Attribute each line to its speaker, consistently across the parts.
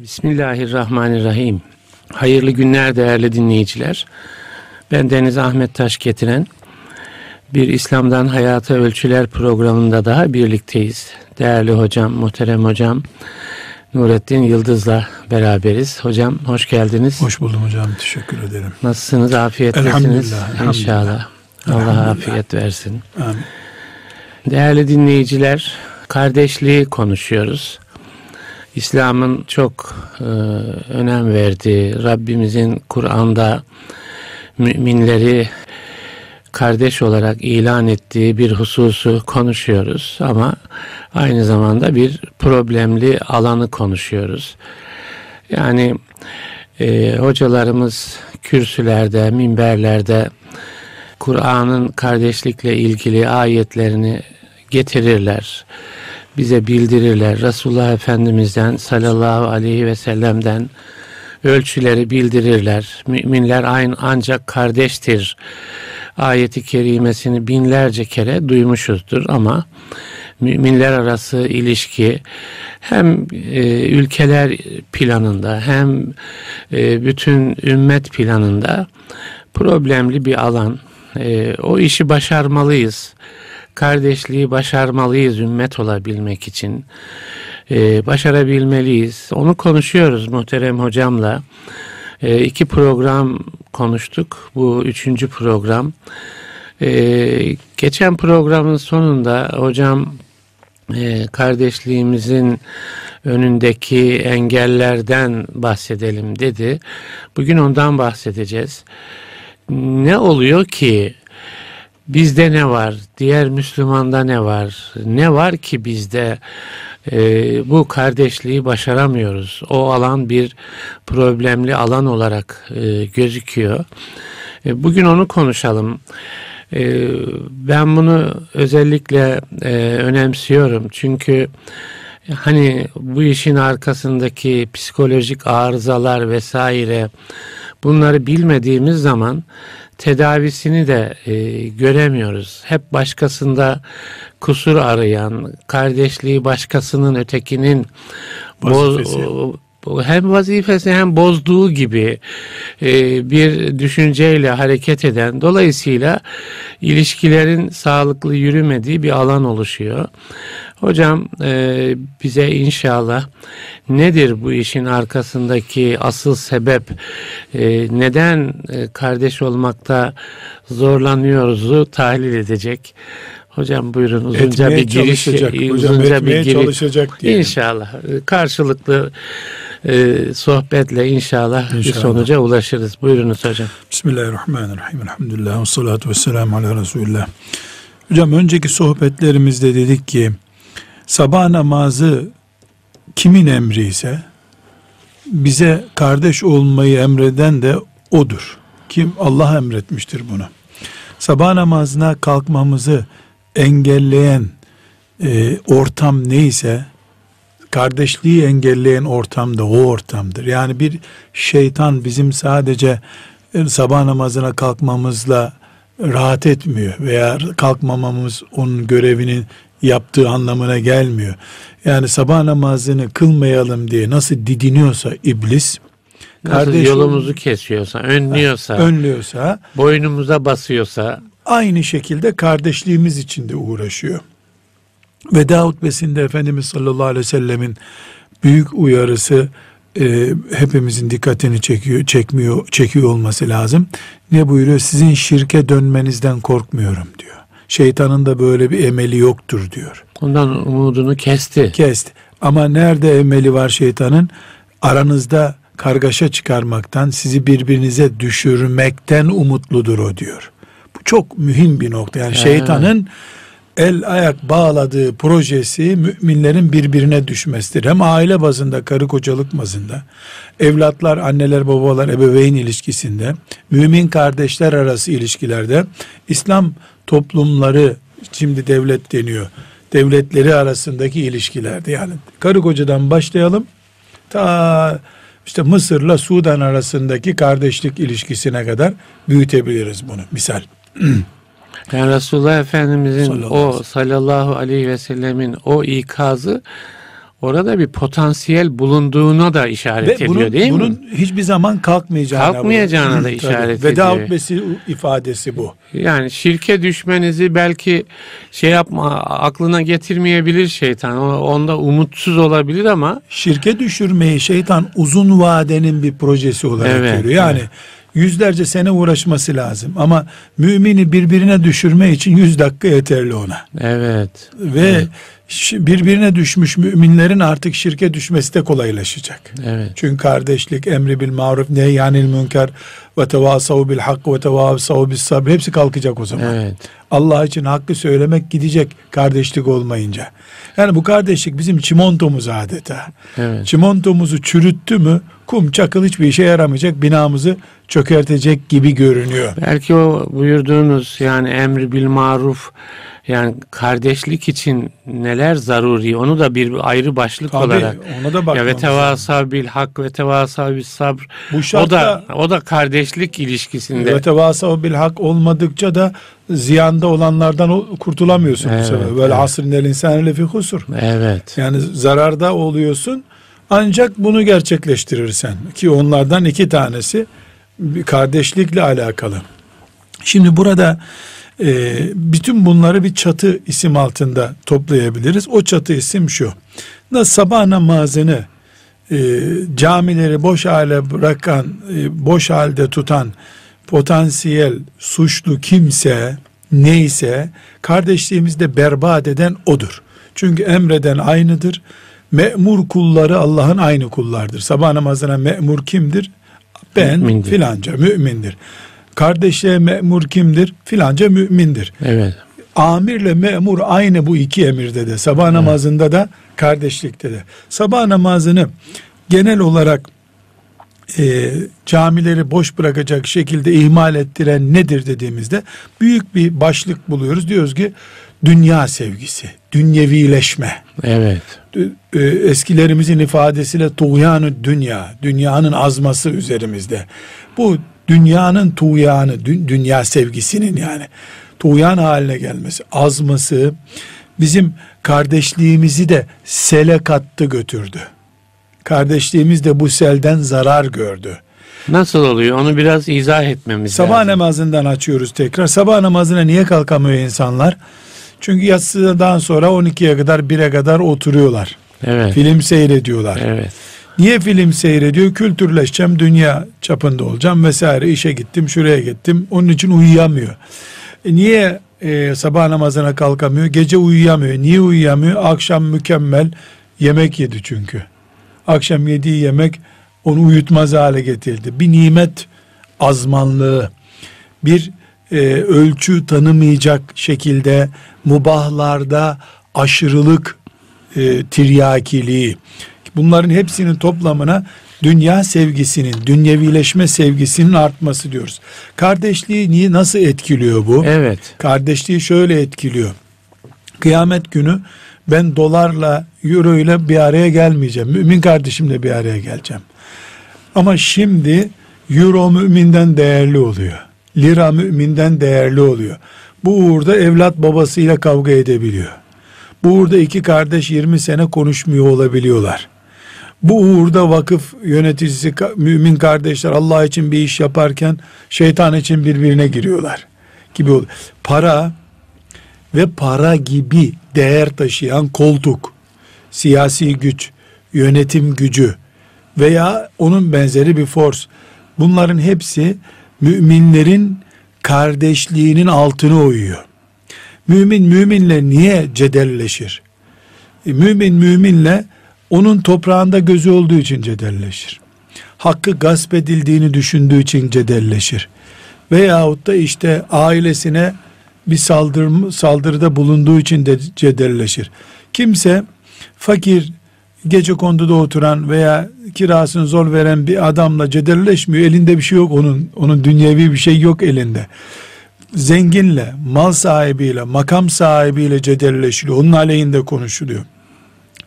Speaker 1: Bismillahirrahmanirrahim. Hayırlı günler değerli dinleyiciler. Ben Deniz Ahmet Taş getiren bir İslam'dan Hayata Ölçüler programında daha birlikteyiz. Değerli hocam, muhterem hocam Nurettin Yıldız'la beraberiz. Hocam hoş geldiniz.
Speaker 2: Hoş buldum hocam. Teşekkür ederim.
Speaker 1: Nasılsınız? Afiyettesiniz.
Speaker 2: Elhamdülillah. elhamdülillah.
Speaker 1: İnşallah. Allah afiyet versin.
Speaker 2: Amin.
Speaker 1: Değerli dinleyiciler, kardeşliği konuşuyoruz. İslam'ın çok e, önem verdiği, Rabbimizin Kur'an'da müminleri kardeş olarak ilan ettiği bir hususu konuşuyoruz ama aynı zamanda bir problemli alanı konuşuyoruz. Yani e, hocalarımız kürsülerde, minberlerde Kur'an'ın kardeşlikle ilgili ayetlerini getirirler. Bize bildirirler. Resulullah Efendimiz'den sallallahu aleyhi ve sellem'den ölçüleri bildirirler. Müminler aynı ancak kardeştir. Ayeti kerimesini binlerce kere duymuşuzdur ama müminler arası ilişki hem e, ülkeler planında hem e, bütün ümmet planında problemli bir alan. E, o işi başarmalıyız. Kardeşliği başarmalıyız ümmet olabilmek için. E, başarabilmeliyiz. Onu konuşuyoruz muhterem hocamla. E, iki program konuştuk. Bu üçüncü program. E, geçen programın sonunda hocam e, kardeşliğimizin önündeki engellerden bahsedelim dedi. Bugün ondan bahsedeceğiz. Ne oluyor ki bizde ne var? Diğer Müslümanda ne var? Ne var ki bizde e, bu kardeşliği başaramıyoruz? O alan bir problemli alan olarak e, gözüküyor. E, bugün onu konuşalım. E, ben bunu özellikle e, önemsiyorum çünkü hani bu işin arkasındaki psikolojik arızalar vesaire bunları bilmediğimiz zaman tedavisini de e, göremiyoruz. Hep başkasında kusur arayan, kardeşliği başkasının ötekinin
Speaker 2: Vazifesi.
Speaker 1: boz, hem vazifesi hem bozduğu gibi e, bir düşünceyle hareket eden dolayısıyla ilişkilerin sağlıklı yürümediği bir alan oluşuyor. Hocam e, bize inşallah nedir bu işin arkasındaki asıl sebep e, neden e, kardeş olmakta zorlanıyoruzu tahlil edecek. Hocam buyurun uzunca
Speaker 2: Etmeye
Speaker 1: bir giriş
Speaker 2: çalışacak. Hocam
Speaker 1: uzunca
Speaker 2: etmeye
Speaker 1: giriş
Speaker 2: çalışacak diyelim.
Speaker 1: İnşallah karşılıklı e, sohbetle inşallah, bir
Speaker 2: İnşallah.
Speaker 1: sonuca ulaşırız. Buyurunuz hocam.
Speaker 2: Bismillahirrahmanirrahim. Elhamdülillah. Ve salatu ve selamu ala Resulillah. Hocam önceki sohbetlerimizde dedik ki sabah namazı kimin emri ise bize kardeş olmayı emreden de odur. Kim? Allah emretmiştir bunu. Sabah namazına kalkmamızı engelleyen e, ortam neyse kardeşliği engelleyen ortam da o ortamdır. Yani bir şeytan bizim sadece e, sabah namazına kalkmamızla rahat etmiyor veya kalkmamamız onun görevinin yaptığı anlamına gelmiyor. Yani sabah namazını kılmayalım diye nasıl didiniyorsa iblis
Speaker 1: Nasıl
Speaker 2: kardeş
Speaker 1: yolumuzu kesiyorsa, önlüyorsa,
Speaker 2: önlüyorsa
Speaker 1: boynumuza basıyorsa
Speaker 2: aynı şekilde kardeşliğimiz için de uğraşıyor. Veda hutbesinde Efendimiz sallallahu aleyhi ve sellemin büyük uyarısı e, hepimizin dikkatini çekiyor, çekmiyor, çekiyor olması lazım. Ne buyuruyor? Sizin şirke dönmenizden korkmuyorum diyor. Şeytanın da böyle bir emeli yoktur diyor.
Speaker 1: ondan umudunu kesti.
Speaker 2: Kesti. Ama nerede emeli var şeytanın? Aranızda kargaşa çıkarmaktan, sizi birbirinize düşürmekten umutludur o diyor. Bu çok mühim bir nokta. Yani
Speaker 1: Evet.
Speaker 2: şeytanın el ayak bağladığı projesi müminlerin birbirine düşmesidir. Hem aile bazında, karı kocalık bazında, evlatlar, anneler, babalar, ebeveyn ilişkisinde, mümin kardeşler arası ilişkilerde, İslam toplumları, şimdi devlet deniyor, devletleri arasındaki ilişkilerde yani karı kocadan başlayalım, ta işte Mısır'la Sudan arasındaki kardeşlik ilişkisine kadar büyütebiliriz bunu misal.
Speaker 1: Yani Resulullah Efendimizin
Speaker 2: Sallallahu
Speaker 1: o sallallahu aleyhi ve sellemin o ikazı orada bir potansiyel bulunduğuna da işaret
Speaker 2: Ve
Speaker 1: ediyor
Speaker 2: bunun,
Speaker 1: değil
Speaker 2: bunun
Speaker 1: mi?
Speaker 2: hiçbir zaman kalkmayacağına,
Speaker 1: Kalkmayacağına
Speaker 2: bu.
Speaker 1: da işaret
Speaker 2: Veda
Speaker 1: ediyor.
Speaker 2: hutbesi ifadesi bu.
Speaker 1: Yani şirke düşmenizi belki şey yapma aklına getirmeyebilir şeytan. Onda umutsuz olabilir ama
Speaker 2: Şirke düşürmeyi şeytan uzun vadenin bir projesi olarak
Speaker 1: Evet,
Speaker 2: görüyor. Yani
Speaker 1: evet.
Speaker 2: Yüzlerce sene uğraşması lazım. Ama mümini birbirine düşürme için yüz dakika yeterli ona.
Speaker 1: evet.
Speaker 2: Ve şi- birbirine düşmüş müminlerin artık şirke düşmesi de kolaylaşacak.
Speaker 1: Evet.
Speaker 2: Çünkü kardeşlik, emri bil maruf, nehyanil münker ve tevasav bil hak ve tevasav bis sabr hepsi kalkacak o zaman.
Speaker 1: Evet.
Speaker 2: Allah için hakkı söylemek gidecek kardeşlik olmayınca. Yani bu kardeşlik bizim çimontomuz adeta.
Speaker 1: Evet.
Speaker 2: Çimontomuzu çürüttü mü kum çakıl hiçbir işe yaramayacak binamızı çökertecek gibi görünüyor.
Speaker 1: Belki o buyurduğunuz yani emri bil maruf yani kardeşlik için neler zaruri onu da bir ayrı başlık
Speaker 2: Tabii
Speaker 1: olarak
Speaker 2: ona da
Speaker 1: ya ve tevasav bil hak ve tevasav bis sabr
Speaker 2: Bu
Speaker 1: o
Speaker 2: şartta
Speaker 1: da o da kardeşlik ilişkisinde
Speaker 2: ve tevasav bil hak olmadıkça da ziyanda olanlardan o- kurtulamıyorsun
Speaker 1: Evet,
Speaker 2: bu sefer. Böyle
Speaker 1: evet.
Speaker 2: asrın el insani lefi husur.
Speaker 1: evet
Speaker 2: Yani zararda oluyorsun ancak bunu gerçekleştirirsen ki onlardan iki tanesi bir kardeşlikle alakalı. Şimdi burada e, bütün bunları bir çatı isim altında toplayabiliriz. O çatı isim şu. Nasıl sabah namazını e, camileri boş hale bırakan, e, boş halde tutan potansiyel suçlu kimse neyse kardeşliğimizi de berbat eden odur. Çünkü emreden aynıdır. Me'mur kulları Allah'ın aynı kullardır. Sabah namazına me'mur kimdir? Ben
Speaker 1: Mümindir.
Speaker 2: filanca mümindir. Kardeşliğe me'mur kimdir? Filanca mümindir.
Speaker 1: evet
Speaker 2: Amirle memur aynı bu iki emirde de. Sabah namazında da kardeşlikte de. Sabah namazını genel olarak e, camileri boş bırakacak şekilde ihmal ettiren nedir dediğimizde büyük bir başlık buluyoruz. Diyoruz ki dünya sevgisi, dünyevileşme.
Speaker 1: evet
Speaker 2: E, eskilerimizin ifadesiyle tuğyanı dünya, dünyanın azması üzerimizde. Bu dünyanın tuğyanı, dü- dünya sevgisinin yani tuğyan haline gelmesi, azması bizim kardeşliğimizi de sele kattı götürdü. Kardeşliğimiz de bu selden zarar gördü.
Speaker 1: nasıl oluyor onu biraz izah etmemiz
Speaker 2: Sabah
Speaker 1: lazım.
Speaker 2: namazından açıyoruz tekrar. Sabah namazına niye kalkamıyor insanlar? Çünkü yatsıdan sonra 12'ye kadar 1'e kadar oturuyorlar.
Speaker 1: evet
Speaker 2: Film seyrediyorlar.
Speaker 1: evet
Speaker 2: Niye film seyrediyor? Kültürleşeceğim, dünya çapında olacağım vesaire. İşe gittim, şuraya gittim. Onun için uyuyamıyor. E niye e, sabah namazına kalkamıyor? Gece uyuyamıyor. Niye uyuyamıyor? Akşam mükemmel yemek yedi çünkü. Akşam yediği yemek onu uyutmaz hale getirdi. Bir nimet azmanlığı, bir e, ölçü tanımayacak şekilde mubahlarda aşırılık e, tiryakiliği bunların hepsinin toplamına dünya sevgisinin, dünyevileşme sevgisinin artması diyoruz. Kardeşliği niye nasıl etkiliyor bu?
Speaker 1: evet
Speaker 2: Kardeşliği şöyle etkiliyor. Kıyamet günü ben dolarla, euro ile bir araya gelmeyeceğim. Mümin kardeşimle bir araya geleceğim. Ama şimdi euro müminden değerli oluyor. Lira müminden değerli oluyor. Bu uğurda evlat babasıyla kavga edebiliyor. Bu uğurda iki kardeş 20 sene konuşmuyor olabiliyorlar. Bu uğurda vakıf yöneticisi mümin kardeşler Allah için bir iş yaparken şeytan için birbirine giriyorlar gibi oluyor. Para ve para gibi değer taşıyan koltuk, siyasi güç, yönetim gücü veya onun benzeri bir force. Bunların hepsi müminlerin kardeşliğinin altını oyuyor. Mümin müminle niye cedelleşir? E, mümin müminle onun toprağında gözü olduğu için cedelleşir. Hakkı gasp edildiğini düşündüğü için cedelleşir. Veyahut da işte ailesine bir saldırı, saldırıda bulunduğu için de cedelleşir. Kimse fakir, gece konduda oturan veya kirasını zor veren bir adamla cedelleşmiyor. Elinde bir şey yok onun. Onun dünyevi bir şey yok elinde. Zenginle, mal sahibiyle, makam sahibiyle cedelleşiliyor. Onun aleyhinde konuşuluyor.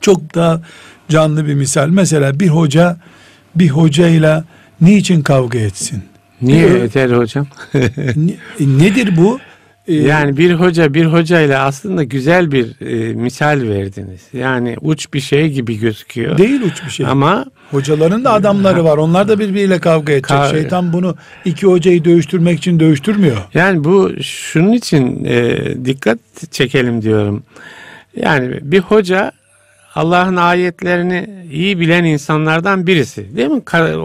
Speaker 2: Çok da canlı bir misal. Mesela bir hoca bir hocayla niçin kavga etsin?
Speaker 1: niye
Speaker 2: Bir-
Speaker 1: yeter hocam
Speaker 2: Ne- nedir bu? e,
Speaker 1: Yani bir hoca bir hocayla aslında güzel bir e, misal verdiniz. Yani uç bir şey gibi gözüküyor.
Speaker 2: değil uç bir şey.
Speaker 1: Ama
Speaker 2: Hocaların da adamları var. Onlar da birbiriyle kavga edecek.
Speaker 1: Ka-
Speaker 2: Şeytan bunu iki hocayı dövüştürmek için dövüştürmüyor.
Speaker 1: yani bu şunun için e, dikkat çekelim diyorum. Yani bir hoca Allah'ın ayetlerini iyi bilen insanlardan birisi. Değil mi?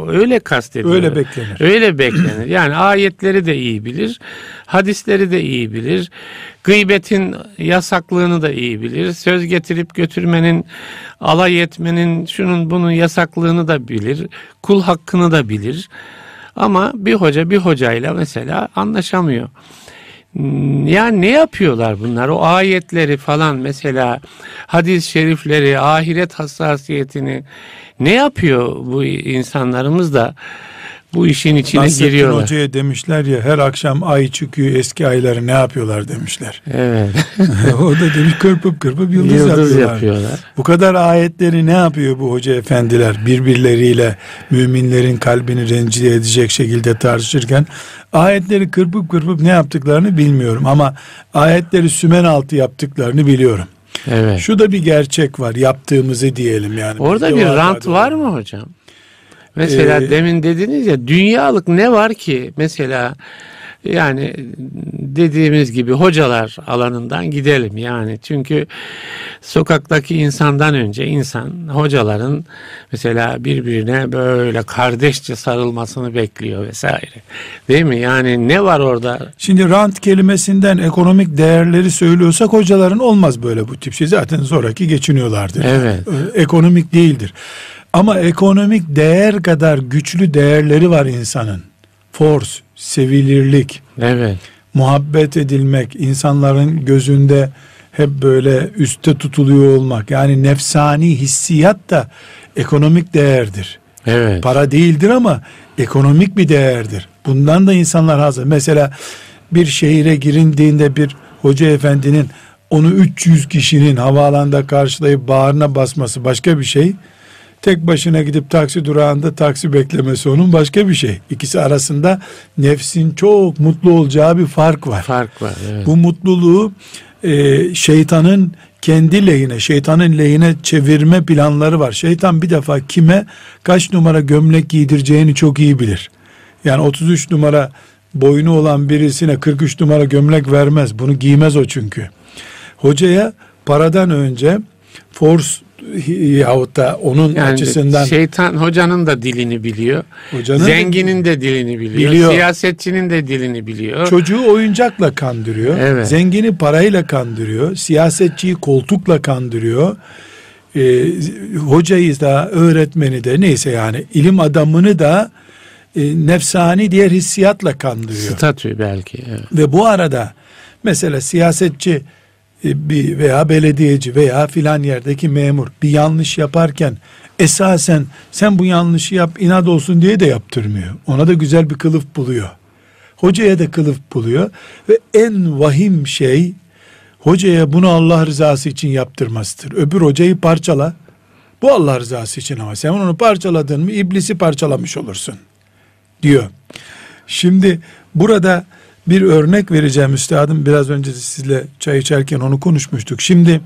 Speaker 1: Öyle kastediyor.
Speaker 2: Öyle beklenir.
Speaker 1: Öyle beklenir. Yani ayetleri de iyi bilir, hadisleri de iyi bilir, gıybetin yasaklığını da iyi bilir, söz getirip götürmenin, alay etmenin, şunun bunun yasaklığını da bilir, kul hakkını da bilir. Ama bir hoca bir hocayla mesela anlaşamıyor. Hmm, Yani ne yapıyorlar bunlar? O ayetleri falan mesela hadis-i şerifleri, ahiret hassasiyetini ne yapıyor bu insanlarımız da bu işin içine
Speaker 2: Nasrettin
Speaker 1: giriyorlar.
Speaker 2: Hoca'ya demişler ya her akşam ay çıkıyor eski ayları ne yapıyorlar demişler.
Speaker 1: Evet.
Speaker 2: o da demiş kırpıp kırpıp yıldız,
Speaker 1: Yıldız
Speaker 2: yapıyorlar.
Speaker 1: yapıyorlar.
Speaker 2: Bu kadar ayetleri ne yapıyor bu hoca efendiler birbirleriyle müminlerin kalbini rencide edecek şekilde tartışırken ayetleri kırpıp kırpıp ne yaptıklarını bilmiyorum ama ayetleri sümen altı yaptıklarını biliyorum.
Speaker 1: Evet.
Speaker 2: Şu da bir gerçek var yaptığımızı diyelim yani.
Speaker 1: Orada bir rant var mı hocam? Mesela
Speaker 2: Ee,
Speaker 1: demin dediniz ya dünyalık ne var ki mesela yani dediğimiz gibi hocalar alanından gidelim yani çünkü sokaktaki insandan önce insan hocaların mesela birbirine böyle kardeşçe sarılmasını bekliyor vesaire değil mi yani ne var orada
Speaker 2: Şimdi rant kelimesinden ekonomik değerleri söylüyorsak hocaların olmaz böyle bu tip şey. Zaten sonraki geçiniyorlardır.
Speaker 1: Evet.
Speaker 2: Ee, Ekonomik değildir. Ama ekonomik değer kadar güçlü değerleri var insanın. Force, sevilirlik,
Speaker 1: evet
Speaker 2: muhabbet edilmek, insanların gözünde hep böyle üste tutuluyor olmak. Yani nefsani hissiyat da ekonomik değerdir.
Speaker 1: evet
Speaker 2: Para değildir ama ekonomik bir değerdir. Bundan da insanlar hazır. Mesela bir şehire girindiğinde bir hoca efendinin onu 300 kişinin havaalanında karşılayıp bağrına basması başka bir şey. Tek başına gidip taksi durağında taksi beklemesi onun başka bir şey. İkisi arasında nefsin çok mutlu olacağı bir fark var.
Speaker 1: fark var evet.
Speaker 2: Bu mutluluğu e, şeytanın kendi lehine, şeytanın lehine çevirme planları var. Şeytan bir defa kime kaç numara gömlek giydireceğini çok iyi bilir. Yani 33 numara boynu olan birisine 43 numara gömlek vermez. Bunu giymez o çünkü. Hocaya paradan önce force yahut da onun
Speaker 1: Yani
Speaker 2: açısından
Speaker 1: şeytan hocanın da dilini biliyor.
Speaker 2: Hocanın
Speaker 1: zenginin de dilini biliyor.
Speaker 2: Biliyor.
Speaker 1: Siyasetçinin de dilini biliyor.
Speaker 2: Çocuğu oyuncakla kandırıyor.
Speaker 1: Evet.
Speaker 2: Zengini parayla kandırıyor. Siyasetçiyi koltukla kandırıyor. Ee, hocayı da öğretmeni de neyse yani ilim adamını da e, nefsani diğer hissiyatla kandırıyor.
Speaker 1: Statü belki. Evet.
Speaker 2: Ve bu arada mesela siyasetçi bir veya belediyeci veya filan yerdeki memur bir yanlış yaparken esasen sen bu yanlışı yap inat olsun diye de yaptırmıyor. Ona da güzel bir kılıf buluyor. Hocaya da kılıf buluyor ve en vahim şey hocaya bunu Allah rızası için yaptırmasıdır. Öbür hocayı parçala. Bu Allah rızası için ama sen onu parçaladın mı iblisi parçalamış olursun diyor. Şimdi burada bir örnek vereceğim üstadım. Biraz önce sizle çay içerken onu konuşmuştuk. Şimdi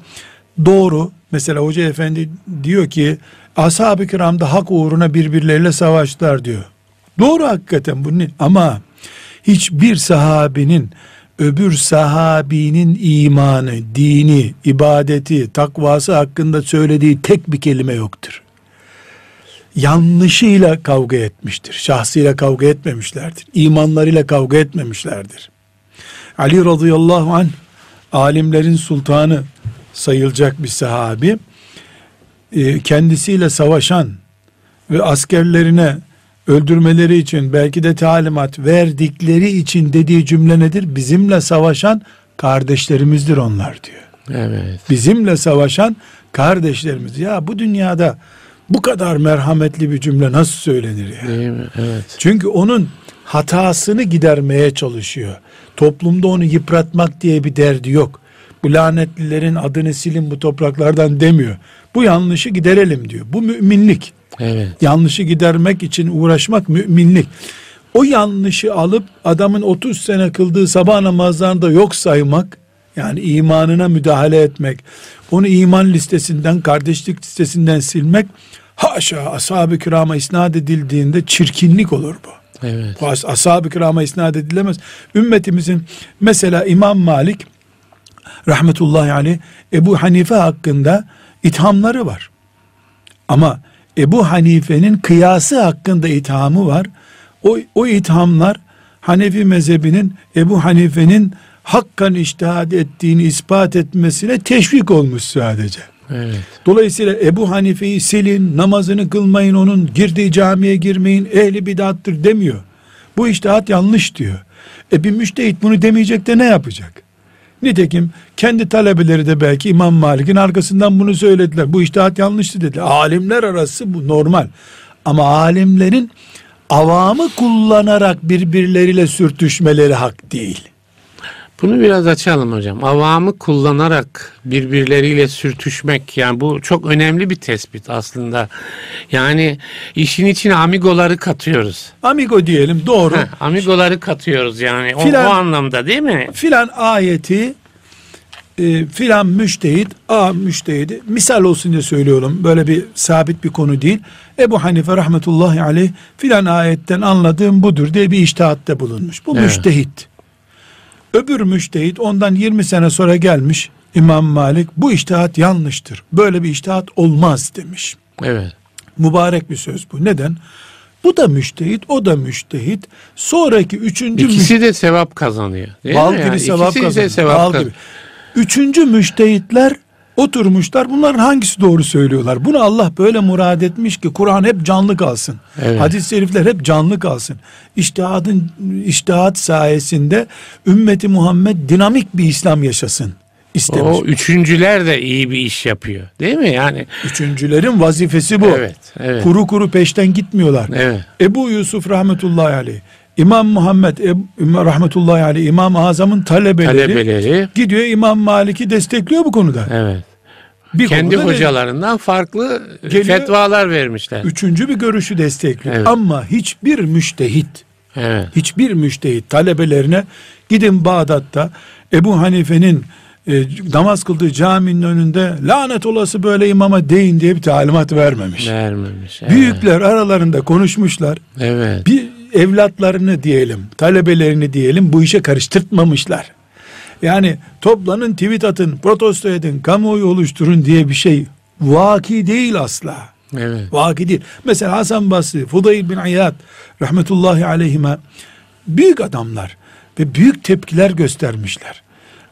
Speaker 2: doğru mesela hoca efendi diyor ki ashab-ı kiram da hak uğruna birbirleriyle savaştılar diyor. Doğru hakikaten bu ne? Ama hiçbir sahabinin öbür sahabinin imanı, dini, ibadeti, takvası hakkında söylediği tek bir kelime yoktur yanlışıyla kavga etmiştir. Şahsıyla kavga etmemişlerdir. İmanlarıyla kavga etmemişlerdir. Ali radıyallahu anh alimlerin sultanı sayılacak bir sahabi e, kendisiyle savaşan ve askerlerine öldürmeleri için belki de talimat verdikleri için dediği cümle nedir? Bizimle savaşan kardeşlerimizdir onlar diyor.
Speaker 1: Evet.
Speaker 2: Bizimle savaşan kardeşlerimiz. Ya bu dünyada bu kadar merhametli bir cümle nasıl söylenir ya?
Speaker 1: Değil mi? Evet.
Speaker 2: Çünkü onun hatasını gidermeye çalışıyor. Toplumda onu yıpratmak diye bir derdi yok. Bu lanetlilerin adını silin bu topraklardan demiyor. Bu yanlışı giderelim diyor. Bu müminlik.
Speaker 1: Evet.
Speaker 2: Yanlışı gidermek için uğraşmak müminlik. o yanlışı alıp adamın 30 sene kıldığı sabah namazlarında yok saymak yani imanına müdahale etmek onu iman listesinden kardeşlik listesinden silmek haşa ashab-ı kirama isnat edildiğinde çirkinlik olur bu.
Speaker 1: Evet.
Speaker 2: Bu as- ashab-ı kirama isnat edilemez. Ümmetimizin mesela İmam Malik rahmetullahi aleyh Ebu Hanife hakkında ithamları var. Ama Ebu Hanife'nin kıyası hakkında ithamı var. O, o ithamlar Hanefi mezhebinin Ebu Hanife'nin hakkan iştihad ettiğini ispat etmesine teşvik olmuş sadece.
Speaker 1: Evet.
Speaker 2: Dolayısıyla Ebu Hanife'yi silin, namazını kılmayın onun, girdiği camiye girmeyin, ehli bidattır demiyor. Bu iştihat yanlış diyor. E bir müştehit bunu demeyecek de ne yapacak? Nitekim kendi talebeleri de belki İmam Malik'in arkasından bunu söylediler. Bu iştihat yanlıştı dediler. Alimler arası bu normal. Ama alimlerin avamı kullanarak birbirleriyle sürtüşmeleri hak değil.
Speaker 1: Bunu biraz açalım hocam. Avamı kullanarak birbirleriyle sürtüşmek yani bu çok önemli bir tespit aslında. Yani işin içine amigoları katıyoruz.
Speaker 2: Amigo diyelim doğru.
Speaker 1: Heh, amigoları katıyoruz yani o,
Speaker 2: Filan-
Speaker 1: o anlamda değil mi?
Speaker 2: filan ayeti e, filan müştehit A müştehidi misal olsun diye söylüyorum böyle bir sabit bir konu değil Ebu Hanife rahmetullahi aleyh filan ayetten anladığım budur diye bir iştihatte bulunmuş bu
Speaker 1: Evet.
Speaker 2: müştehit öbür müştehit ondan 20 sene sonra gelmiş İmam Malik bu iştihat yanlıştır böyle bir iştihat olmaz demiş
Speaker 1: Evet.
Speaker 2: mübarek bir söz bu neden bu da müştehit o da müştehit sonraki üçüncü müştehit
Speaker 1: İkisi de sevap kazanıyor. Değil
Speaker 2: Bal
Speaker 1: mi?
Speaker 2: gibi sevap
Speaker 1: İkisi de
Speaker 2: kazanıyor.
Speaker 1: sevap
Speaker 2: Bal
Speaker 1: kazanıyor.
Speaker 2: gibi. Üçüncü müştehitler oturmuşlar. Bunların hangisi doğru söylüyorlar? Bunu Allah böyle murad etmiş ki Kur'an hep canlı kalsın.
Speaker 1: Evet.
Speaker 2: Hadis-i şerifler hep canlı kalsın. İçtihadın içtihat sayesinde ümmeti Muhammed dinamik bir İslam yaşasın istemiş.
Speaker 1: O üçüncüler de iyi bir iş yapıyor. Değil mi? Yani
Speaker 2: Üçüncülerin vazifesi bu.
Speaker 1: evet, evet.
Speaker 2: Kuru kuru peşten gitmiyorlar.
Speaker 1: Evet.
Speaker 2: Ebu Yusuf rahmetullahi aleyh, İmam Muhammed Ebu, rahmetullahi aleyh, İmam-ı Azam'ın talebeleri,
Speaker 1: Talebeleri
Speaker 2: gidiyor İmam Malik'i destekliyor bu konuda.
Speaker 1: evet.
Speaker 2: Bir
Speaker 1: Kendi hocalarından farklı
Speaker 2: Geliyor.
Speaker 1: fetvalar vermişler.
Speaker 2: de- üçüncü bir görüşü destekliyor.
Speaker 1: Evet.
Speaker 2: Ama hiçbir müştehit,
Speaker 1: Evet.
Speaker 2: hiçbir müştehit talebelerine gidin Bağdat'ta Ebu Hanife'nin e, namaz kıldığı caminin önünde lanet olası böyle imama deyin diye bir talimat vermemiş.
Speaker 1: Vermemiş. Evet.
Speaker 2: Büyükler aralarında konuşmuşlar.
Speaker 1: Evet.
Speaker 2: bir evlatlarını diyelim, talebelerini diyelim bu işe karıştırtmamışlar. Yani toplanın, tweet atın, protesto edin, kamuoyu oluşturun diye bir şey vaki değil asla.
Speaker 1: Evet.
Speaker 2: Vaki değil. Mesela Hasan Basri, Fudayl bin İyad rahmetullahi aleyhime büyük adamlar ve büyük tepkiler göstermişler.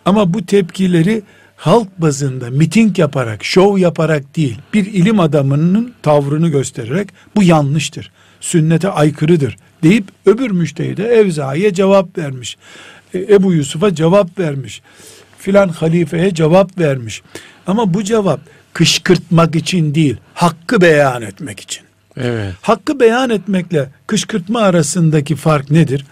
Speaker 2: Ama bu tepkileri halk bazında miting yaparak, şov yaparak değil, bir ilim adamının tavrını göstererek bu yanlıştır. Sünnete aykırıdır deyip öbür müştehide Evza'ya cevap vermiş. E, Ebu Yusuf'a cevap vermiş. Filan halifeye cevap vermiş. Ama bu cevap kışkırtmak için değil, hakkı beyan etmek için.
Speaker 1: Evet.
Speaker 2: Hakkı beyan etmekle kışkırtma arasındaki fark nedir?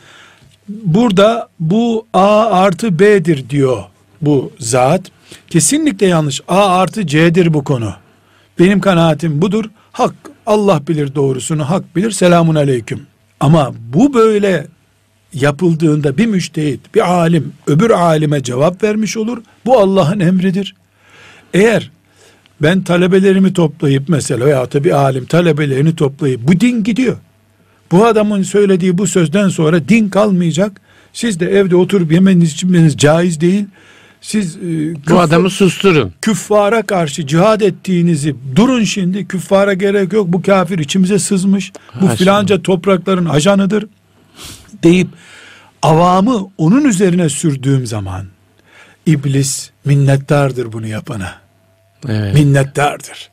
Speaker 2: Burada bu A artı B'dir diyor bu zat. Kesinlikle yanlış. A artı C'dir bu konu. Benim kanaatim budur. Hak Allah bilir doğrusunu, hak bilir. Selamun aleyküm. Ama bu böyle yapıldığında bir müştehit, bir alim öbür alime cevap vermiş olur. Bu Allah'ın emridir. Eğer ben talebelerimi toplayıp mesela veya da bir alim talebelerini toplayıp bu din gidiyor. Bu adamın söylediği bu sözden sonra din kalmayacak. Siz de evde oturup yemeniz içmeniz caiz değil. Siz e,
Speaker 1: Bu
Speaker 2: küff-
Speaker 1: adamı susturun.
Speaker 2: küffara karşı cihad ettiğinizi durun şimdi küffara gerek yok bu kafir içimize sızmış bu
Speaker 1: Haşa.
Speaker 2: filanca toprakların ajanıdır deyip avamı onun üzerine sürdüğüm zaman iblis minnettardır bunu yapana
Speaker 1: Evet.
Speaker 2: minnettardır.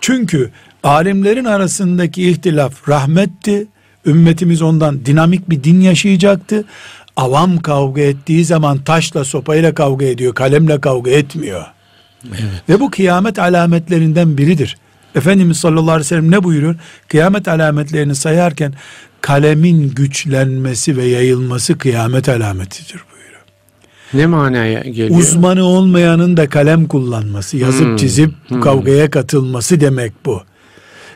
Speaker 2: Çünkü alimlerin arasındaki ihtilaf rahmetti. Ümmetimiz ondan dinamik bir din yaşayacaktı. Avam kavga ettiği zaman taşla sopayla kavga ediyor, kalemle kavga etmiyor. Ve bu kıyamet alametlerinden biridir. Efendimiz sallallahu aleyhi ve sellem ne buyuruyor? Kıyamet alametlerini sayarken kalemin güçlenmesi ve yayılması kıyamet alametidir buyuruyor.
Speaker 1: Ne manaya geliyor?
Speaker 2: Uzmanı olmayanın da kalem kullanması, yazıp
Speaker 1: Hmm,
Speaker 2: çizip
Speaker 1: hmm.
Speaker 2: kavgaya katılması demek bu.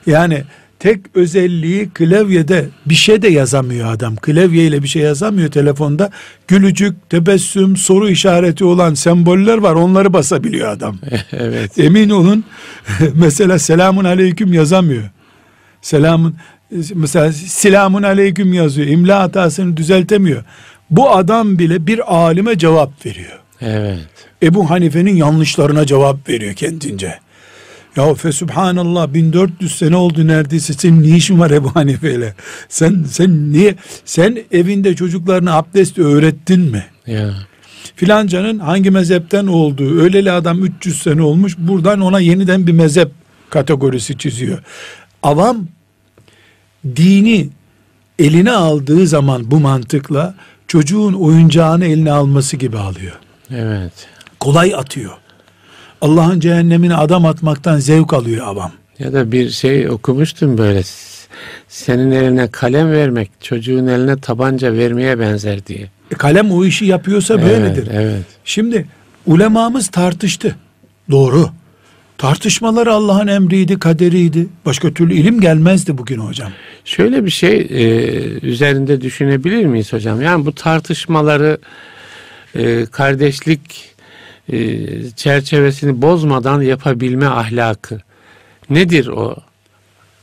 Speaker 2: Yani tek özelliği klavyede bir şey de yazamıyor adam. Klavyeyle bir şey yazamıyor telefonda. Gülücük, tebessüm, soru işareti olan semboller var. Onları basabiliyor adam.
Speaker 1: evet.
Speaker 2: Emin olun mesela selamun aleyküm yazamıyor. Selamun mesela selamun aleyküm yazıyor. İmla hatasını düzeltemiyor. Bu adam bile bir alime cevap veriyor.
Speaker 1: Evet.
Speaker 2: Ebu Hanife'nin yanlışlarına cevap veriyor kendince. Ya fe subhanallah 1400 sene oldu neredeyse senin ne işin var Ebu Hanife ile? Sen sen niye sen evinde çocuklarına abdest öğrettin mi?
Speaker 1: Ya.
Speaker 2: Filancanın hangi mezhepten olduğu öyleli adam 300 sene olmuş buradan ona yeniden bir mezhep kategorisi çiziyor. Avam dini eline aldığı zaman bu mantıkla çocuğun oyuncağını eline alması gibi alıyor.
Speaker 1: Evet.
Speaker 2: Kolay atıyor. Allah'ın cehennemine adam atmaktan zevk alıyor avam.
Speaker 1: Ya da bir şey okumuştum böyle. Senin eline kalem vermek çocuğun eline tabanca vermeye benzer diye.
Speaker 2: E, kalem o işi yapıyorsa böyledir.
Speaker 1: Evet, evet.
Speaker 2: Şimdi ulemamız tartıştı. Doğru. Tartışmaları Allah'ın emriydi, kaderiydi. Başka türlü ilim gelmezdi bugün hocam.
Speaker 1: Şöyle bir şey e, üzerinde düşünebilir miyiz hocam? Yani bu tartışmaları e, kardeşlik e, çerçevesini bozmadan yapabilme ahlakı nedir o?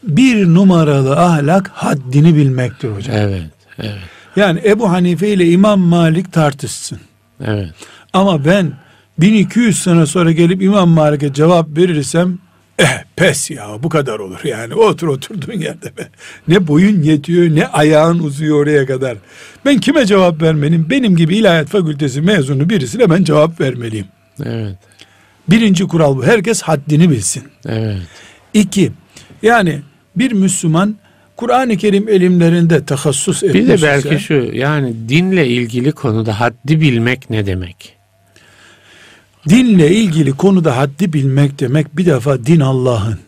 Speaker 2: Bir numaralı ahlak haddini bilmektir hocam.
Speaker 1: Evet, evet,
Speaker 2: Yani Ebu Hanife ile İmam Malik tartışsın.
Speaker 1: evet.
Speaker 2: Ama ben 1200 sene sonra gelip İmam Malik'e cevap verirsem eh pes ya bu kadar olur yani otur oturduğun yerde be. Ne boyun yetiyor ne ayağın uzuyor oraya kadar. Ben kime cevap vermeliyim? Benim gibi ilahiyat fakültesi mezunu birisine ben cevap vermeliyim.
Speaker 1: Evet,
Speaker 2: Birinci kural bu. Herkes haddini bilsin.
Speaker 1: evet,
Speaker 2: İki, yani bir Müslüman Kur'an-ı Kerim elimlerinde tahassus etmiş
Speaker 1: Bir de belki şu yani dinle ilgili konuda haddi bilmek ne demek?
Speaker 2: Dinle ilgili konuda haddi bilmek demek bir defa din Allah'ın.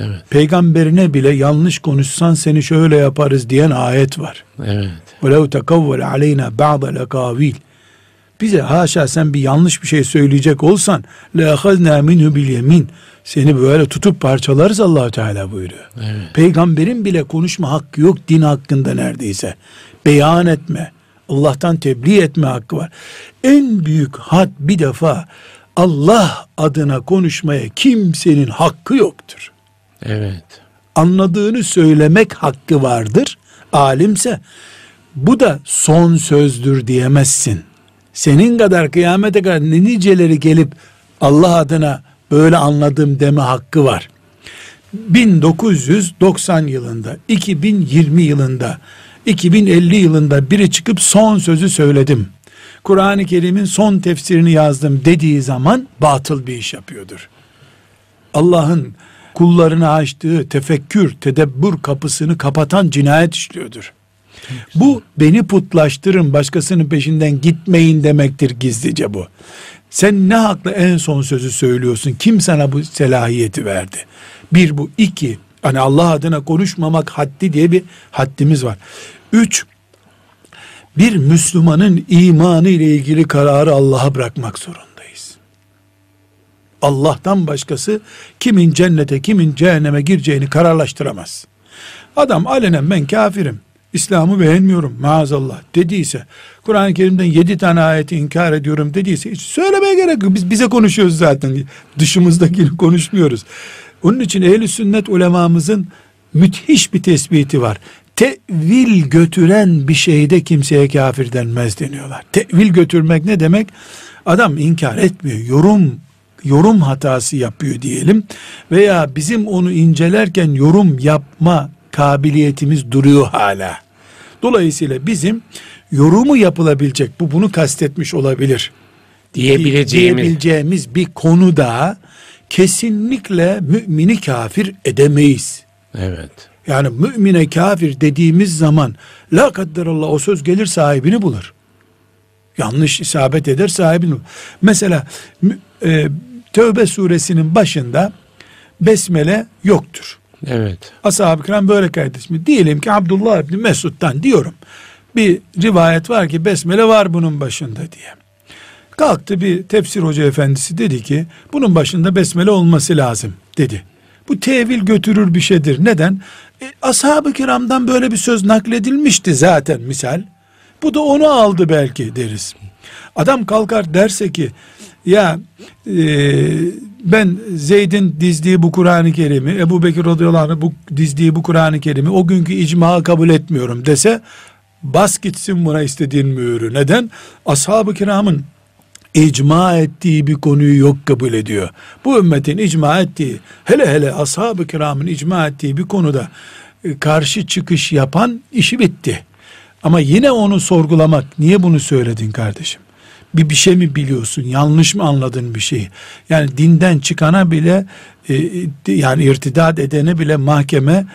Speaker 1: Evet.
Speaker 2: Peygamberine bile yanlış konuşsan seni şöyle yaparız diyen ayet var.
Speaker 1: Evet.
Speaker 2: وَلَوْ تَقَوَّلَ عَلَيْنَا بَعْضَ لَقَاوِيلٍ bize haşa sen bir yanlış bir şey söyleyecek olsan لَاَخَذْنَا مِنْهُ بِالْيَمِينَ seni böyle tutup parçalarız allah Teala buyuruyor.
Speaker 1: Evet.
Speaker 2: Peygamberin bile konuşma hakkı yok din hakkında neredeyse. Beyan etme, Allah'tan tebliğ etme hakkı var. En büyük had bir defa Allah adına konuşmaya kimsenin hakkı yoktur.
Speaker 1: Evet.
Speaker 2: Anladığını söylemek hakkı vardır. Alimse bu da son sözdür diyemezsin. Senin kadar kıyamete kadar ne niceleri gelip Allah adına böyle anladım deme hakkı var. 1990 yılında, 2020 yılında, 2050 yılında biri çıkıp son sözü söyledim. Kur'an-ı Kerim'in son tefsirini yazdım dediği zaman batıl bir iş yapıyordur. Allah'ın kullarına açtığı tefekkür, tedebbür kapısını kapatan cinayet işliyordur. Bu beni putlaştırın, başkasının peşinden gitmeyin demektir gizlice bu. Sen ne hakla en son sözü söylüyorsun? Kim sana bu selahiyeti verdi? Bir bu. iki hani Allah adına konuşmamak haddi diye bir haddimiz var. Üç, bir Müslümanın imanı ile ilgili kararı Allah'a bırakmak zorundayız. Allah'tan başkası kimin cennete kimin cehenneme gireceğini kararlaştıramaz. Adam alenen ben kafirim. İslam'ı beğenmiyorum maazallah dediyse, Kur'an-ı Kerim'den yedi tane ayeti inkar ediyorum dediyse hiç söylemeye gerek yok. Biz bize konuşuyoruz zaten. Dışımızdakini konuşmuyoruz. Onun için ehl sünnet ulemamızın müthiş bir tespiti var. Tevil götüren bir şeyde kimseye kafir denmez deniyorlar. Tevil götürmek ne demek? Adam inkar etmiyor. Yorum yorum hatası yapıyor diyelim veya bizim onu incelerken yorum yapma kabiliyetimiz duruyor hala. Dolayısıyla bizim yorumu yapılabilecek bu bunu kastetmiş olabilir.
Speaker 1: Diyebileceğimiz.
Speaker 2: Diyebileceğimiz bir konuda kesinlikle mümini kafir edemeyiz.
Speaker 1: Evet.
Speaker 2: Yani mümine kafir dediğimiz zaman la kadderallah o söz gelir sahibini bulur. Yanlış isabet eder sahibini bulur. Mesela e, Tevbe suresinin başında besmele yoktur.
Speaker 1: Evet.
Speaker 2: Ashab-ı kiram böyle kaydetmiş. Diyelim ki Abdullah İbni Mesud'dan diyorum. Bir rivayet var ki besmele var bunun başında diye. Kalktı bir tefsir hoca efendisi dedi ki bunun başında besmele olması lazım dedi. Bu tevil götürür bir şeydir. Neden? E, ashab-ı kiramdan böyle bir söz nakledilmişti zaten misal. Bu da onu aldı belki deriz. Adam kalkar derse ki ya e, ben Zeyd'in dizdiği bu Kur'an-ı Kerim'i Ebu Bekir radıyallahu anh bu dizdiği bu Kur'an-ı Kerim'i o günkü icmağı kabul etmiyorum dese bas gitsin buna istediğin mühürü. Neden? Ashab-ı kiramın icma ettiği bir konuyu yok kabul ediyor. Bu ümmetin icma ettiği, hele hele ashab-ı kiramın icma ettiği bir konuda e, karşı çıkış yapan işi bitti. Ama yine onu sorgulamak, niye bunu söyledin kardeşim? Bir bir şey mi biliyorsun? Yanlış mı anladın bir şeyi? Yani dinden çıkana bile e, yani irtidat edene bile mahkeme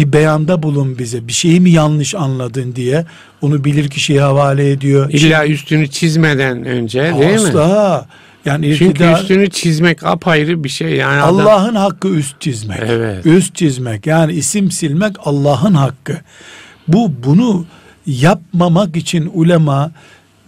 Speaker 2: bir beyanda bulun bize. Bir şeyi mi yanlış anladın diye onu bilir kişiye havale ediyor.
Speaker 1: İlla üstünü çizmeden önce değil
Speaker 2: Asla.
Speaker 1: mi?
Speaker 2: Asla. Yani
Speaker 1: Çünkü
Speaker 2: irtida,
Speaker 1: üstünü çizmek apayrı bir şey. Yani adam-
Speaker 2: Allah'ın hakkı üst çizmek.
Speaker 1: Evet.
Speaker 2: Üst çizmek. Yani isim silmek Allah'ın hakkı. Bu bunu yapmamak için ulema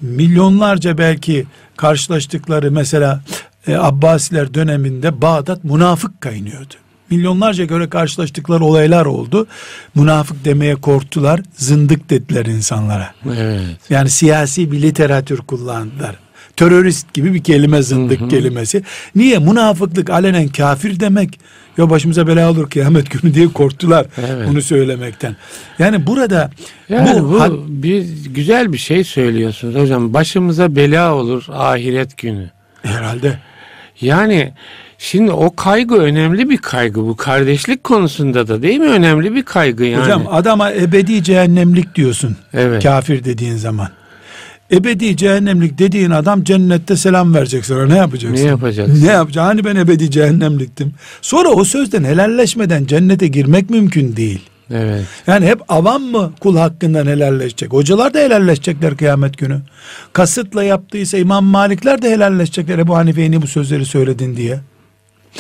Speaker 2: milyonlarca belki karşılaştıkları mesela e, Abbasiler döneminde Bağdat münafık kaynıyordu. Milyonlarca göre karşılaştıkları olaylar oldu. Münafık demeye korktular. Zındık dediler insanlara.
Speaker 1: Evet.
Speaker 2: Yani siyasi bir literatür kullandılar. Terörist gibi bir kelime zındık kelimesi. Niye? Münafıklık alenen kafir demek. Ya başımıza bela olur kıyamet günü diye korktular
Speaker 1: Evet.
Speaker 2: bunu söylemekten. Yani burada
Speaker 1: Yani
Speaker 2: bu,
Speaker 1: bu, bir güzel bir şey söylüyorsunuz hocam. Başımıza bela olur ahiret günü.
Speaker 2: herhalde
Speaker 1: Yani şimdi o kaygı önemli bir kaygı bu kardeşlik konusunda da değil mi önemli bir kaygı yani.
Speaker 2: hocam adama ebedi cehennemlik diyorsun.
Speaker 1: Evet.
Speaker 2: Kafir dediğin zaman. Ebedi cehennemlik dediğin adam cennette selam verecek sonra ne yapacaksın?
Speaker 1: Ne yapacaksın?
Speaker 2: Ne yapacaksın? Hani ben ebedi cehennemliktim. Sonra o sözden helalleşmeden cennete girmek mümkün değil.
Speaker 1: Evet.
Speaker 2: Yani hep avam mı kul hakkından helalleşecek? Hocalar da helalleşecekler kıyamet günü. Kasıtla yaptıysa İmam Malikler de helalleşecekler Ebu Hanife'ye bu sözleri söyledin diye.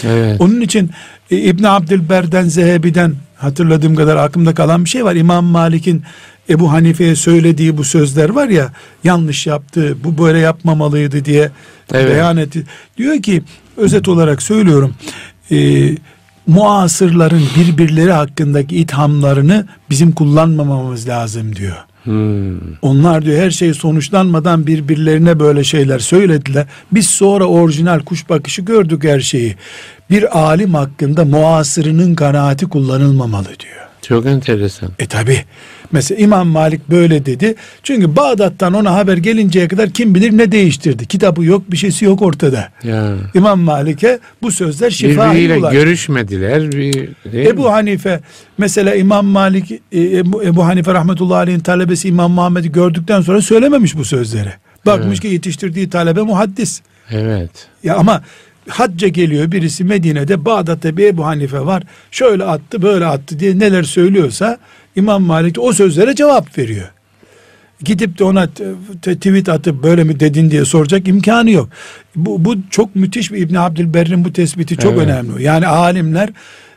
Speaker 1: Evet.
Speaker 2: Onun için e, İbn Abdülber'den Zehebi'den hatırladığım kadar aklımda kalan bir şey var. İmam Malik'in Ebu Hanife'ye söylediği bu sözler var ya yanlış yaptı bu böyle yapmamalıydı diye
Speaker 1: Evet.
Speaker 2: beyan etti. Diyor ki özet olarak söylüyorum e, muasırların birbirleri hakkındaki ithamlarını bizim kullanmamamız lazım diyor.
Speaker 1: Hmm.
Speaker 2: Onlar diyor her şey sonuçlanmadan birbirlerine böyle şeyler söylediler. Biz sonra orijinal kuş bakışı gördük her şeyi. Bir alim hakkında muasırının kanaati kullanılmamalı diyor.
Speaker 1: Çok enteresan.
Speaker 2: E tabi. Mesela İmam Malik böyle dedi. Çünkü Bağdat'tan ona haber gelinceye kadar kim bilir ne değiştirdi. Kitabı yok bir şeysi yok ortada.
Speaker 1: Ya.
Speaker 2: İmam Malik'e bu sözler şifa
Speaker 1: Birbiriyle
Speaker 2: bular.
Speaker 1: görüşmediler. Bir,
Speaker 2: Ebu
Speaker 1: mi?
Speaker 2: Hanife mesela İmam Malik e, Ebu, Ebu Hanife rahmetullahi aleyhin talebesi İmam Muhammed'i gördükten sonra söylememiş bu sözleri. Bakmış ki yetiştirdiği talebe muhaddis.
Speaker 1: Evet.
Speaker 2: Ya ama hacca geliyor birisi Medine'de Bağdat'ta bir Ebu Hanife var. Şöyle attı böyle attı diye neler söylüyorsa İmam Malik o sözlere cevap veriyor. Gidip de ona tweet atıp böyle mi dedin diye soracak imkanı yok. Bu, bu çok müthiş bir İbn Abdülberr'in bu tespiti çok
Speaker 1: Evet.
Speaker 2: önemli. Yani alimler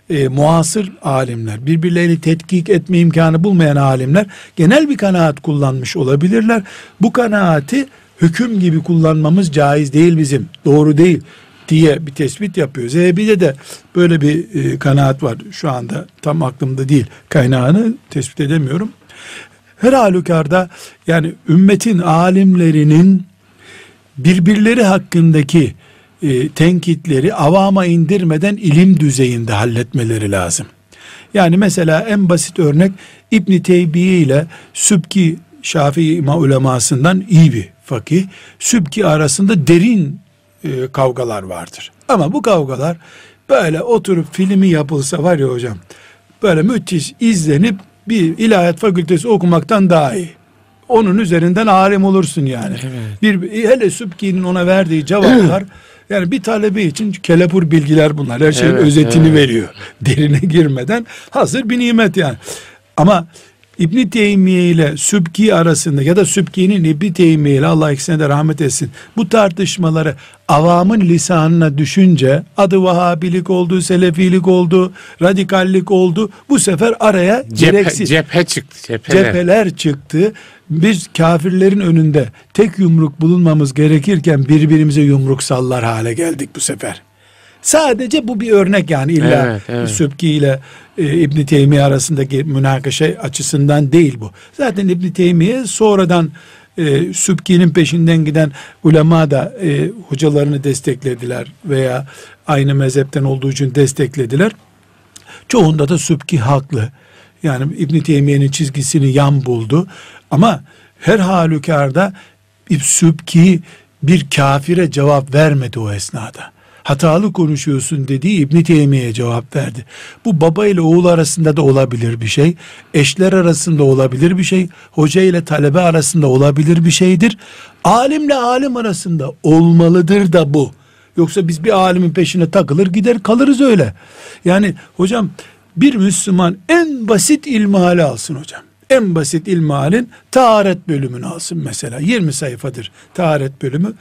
Speaker 2: e, muasır alimler birbirleriyle tetkik etme imkanı bulmayan alimler genel bir kanaat kullanmış olabilirler. Bu kanaati hüküm gibi kullanmamız caiz değil bizim. Doğru değil diye bir tespit yapıyor. Zehebi'de de böyle bir e, kanaat var. Şu anda tam aklımda değil. Kaynağını tespit edemiyorum. Her halükarda yani ümmetin alimlerinin birbirleri hakkındaki e, tenkitleri avama indirmeden ilim düzeyinde halletmeleri lazım. Yani mesela en basit örnek İbn Teybiye ile Sübki Şafii ulemasından iyi bir fakih. Sübki arasında derin e, kavgalar vardır. Ama bu kavgalar böyle oturup filmi yapılsa var ya hocam böyle müthiş izlenip bir ilahiyat fakültesi okumaktan daha iyi. Onun üzerinden alim olursun yani.
Speaker 1: Evet.
Speaker 2: Bir hele Sübki'nin ona verdiği cevaplar yani bir talebe için kelepur bilgiler bunlar. Her şeyin
Speaker 1: Evet,
Speaker 2: özetini
Speaker 1: evet.
Speaker 2: veriyor. Derine girmeden hazır bir nimet yani. Ama İbn Teymiye ile Sübki arasında ya da Sübki'nin İbn Teymiye ile Allah ikisine de rahmet etsin. Bu tartışmaları avamın lisanına düşünce adı Vahabilik oldu, Selefilik oldu, radikallik oldu. Bu sefer araya
Speaker 1: Cephe,
Speaker 2: gereksiz
Speaker 1: cephe çıktı. Cepheler.
Speaker 2: cepheler çıktı. Biz kafirlerin önünde tek yumruk bulunmamız gerekirken birbirimize yumruk sallar hale geldik bu sefer. Sadece bu bir örnek yani illa
Speaker 1: Evet, evet.
Speaker 2: Sübki ile e, İbn Teymiye arasındaki münakaşa açısından değil bu. Zaten İbn Teymiye sonradan e, Sübki'nin peşinden giden ulema da e, hocalarını desteklediler veya aynı mezhepten olduğu için desteklediler. Çoğunda da Sübki haklı. Yani İbn Teymiye'nin çizgisini yan buldu. Ama her halükarda Sübki bir kafire cevap vermedi o esnada. Hatalı konuşuyorsun dediği İbn Teymiye'ye cevap verdi. Bu baba ile oğul arasında da olabilir bir şey. Eşler arasında olabilir bir şey. Hoca ile talebe arasında olabilir bir şeydir. Alimle alim arasında olmalıdır da bu. Yoksa biz bir alimin peşine takılır gider kalırız öyle. Yani hocam bir Müslüman en basit ilmihali alsın hocam. En basit ilmihalin taharet bölümünü alsın mesela. 20 sayfadır taharet bölümü.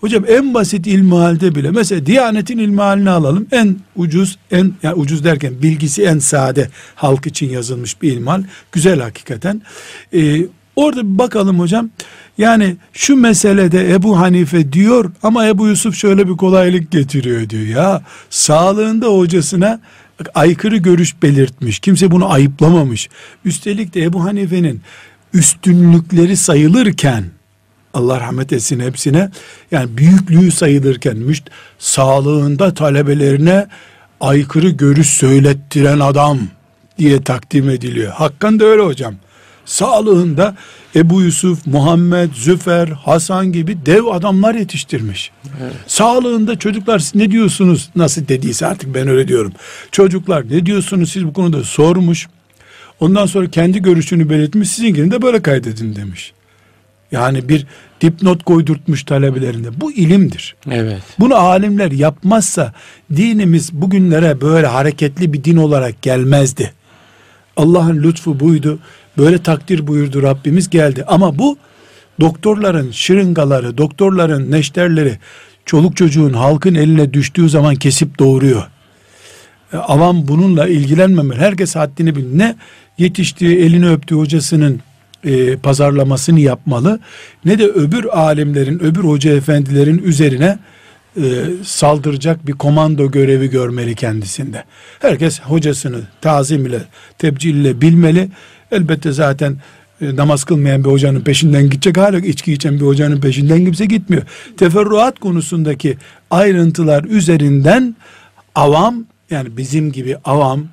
Speaker 2: Hocam en basit ilmihalde bile mesela Diyanet'in ilmihalini alalım. En ucuz, en yani ucuz derken bilgisi en sade halk için yazılmış bir ilmihal. Güzel hakikaten. Ee, orada bir bakalım hocam. Yani şu meselede Ebu Hanife diyor ama Ebu Yusuf şöyle bir kolaylık getiriyor diyor. Ya sağlığında hocasına aykırı görüş belirtmiş. Kimse bunu ayıplamamış. Üstelik de Ebu Hanife'nin üstünlükleri sayılırken Allah rahmet etsin hepsine yani büyüklüğü sayılırken müşt sağlığında talebelerine aykırı görüş söylettiren adam diye takdim ediliyor. Hakkında öyle hocam. Sağlığında Ebu Yusuf, Muhammed, Züfer, Hasan gibi dev adamlar yetiştirmiş. Evet. Sağlığında çocuklar siz ne diyorsunuz? Nasıl dediyse artık ben öyle diyorum. Çocuklar ne diyorsunuz siz bu konuda sormuş. Ondan sonra kendi görüşünü belirtmiş. Sizinkini de böyle kaydedin demiş. Yani bir dipnot koydurtmuş talebelerinde. Bu ilimdir.
Speaker 1: Evet.
Speaker 2: Bunu alimler yapmazsa dinimiz bugünlere böyle hareketli bir din olarak gelmezdi. Allah'ın lütfu buydu. Böyle takdir buyurdu Rabbimiz geldi. Ama bu doktorların şırıngaları, doktorların neşterleri çoluk çocuğun halkın eline düştüğü zaman kesip doğuruyor. E, avam bununla ilgilenmemeli. Herkes haddini bil. Ne yetiştiği, elini öptüğü hocasının e, pazarlamasını yapmalı ne de öbür alimlerin, öbür hoca efendilerin üzerine e, saldıracak bir komando görevi görmeli kendisinde. Herkes hocasını tazim ile, tebcil ile bilmeli. Elbette zaten e, namaz kılmayan bir hocanın peşinden gidecek hala içki içen bir hocanın peşinden kimse gitmiyor. Teferruat konusundaki ayrıntılar üzerinden avam yani bizim gibi avam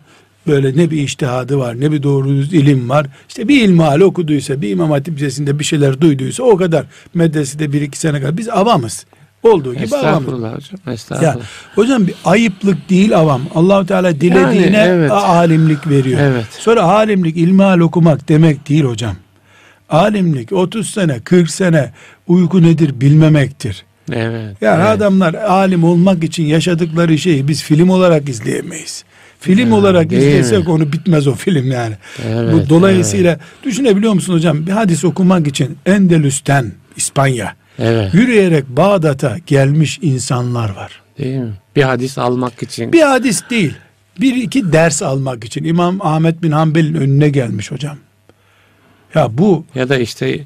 Speaker 2: böyle ne bir iştihadı var ne bir doğru ilim var. İşte bir ilmihal okuduysa bir imam hatip lisesinde bir şeyler duyduysa o kadar medresede bir iki sene kadar biz avamız. Olduğu gibi avamız.
Speaker 1: hocam. Estağfurullah.
Speaker 2: Ya, hocam bir ayıplık değil avam. Allahu Teala dilediğine yani, evet. alimlik veriyor. Evet. Sonra alimlik ilmihal okumak demek değil hocam. Alimlik 30 sene 40 sene uyku nedir bilmemektir.
Speaker 1: Evet.
Speaker 2: Yani
Speaker 1: evet.
Speaker 2: adamlar alim olmak için yaşadıkları şeyi biz film olarak izleyemeyiz. Film ha, olarak izlesek mi? onu bitmez o film yani. Evet, Bu dolayısıyla evet. düşünebiliyor musun hocam? Bir hadis okumak için Endülüs'ten İspanya evet. yürüyerek Bağdat'a gelmiş insanlar var.
Speaker 1: Değil mi? Bir hadis almak için.
Speaker 2: Bir hadis değil. Bir iki ders almak için İmam Ahmet bin Hanbel'in önüne gelmiş hocam. Ya bu
Speaker 1: ya da işte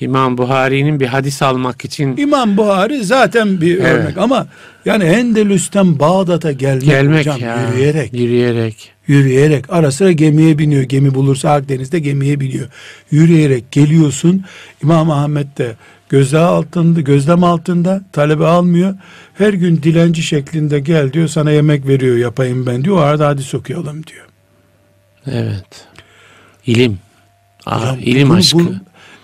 Speaker 1: İmam Buhari'nin bir hadis almak için
Speaker 2: İmam Buhari zaten bir evet. örnek ama yani Endülüs'ten Bağdat'a gelmek, gelmek hocam ya, yürüyerek
Speaker 1: yürüyerek
Speaker 2: yürüyerek ara sıra gemiye biniyor. Gemi bulursa Akdeniz'de gemiye biniyor. Yürüyerek geliyorsun. İmam Ahmet de gözlem altında, gözlem altında talebe almıyor. Her gün dilenci şeklinde gel diyor. Sana yemek veriyor yapayım ben diyor. O arada hadis okuyalım diyor.
Speaker 1: Evet. İlim. Aa, ilim
Speaker 2: bu,
Speaker 1: aşkı.
Speaker 2: Bu,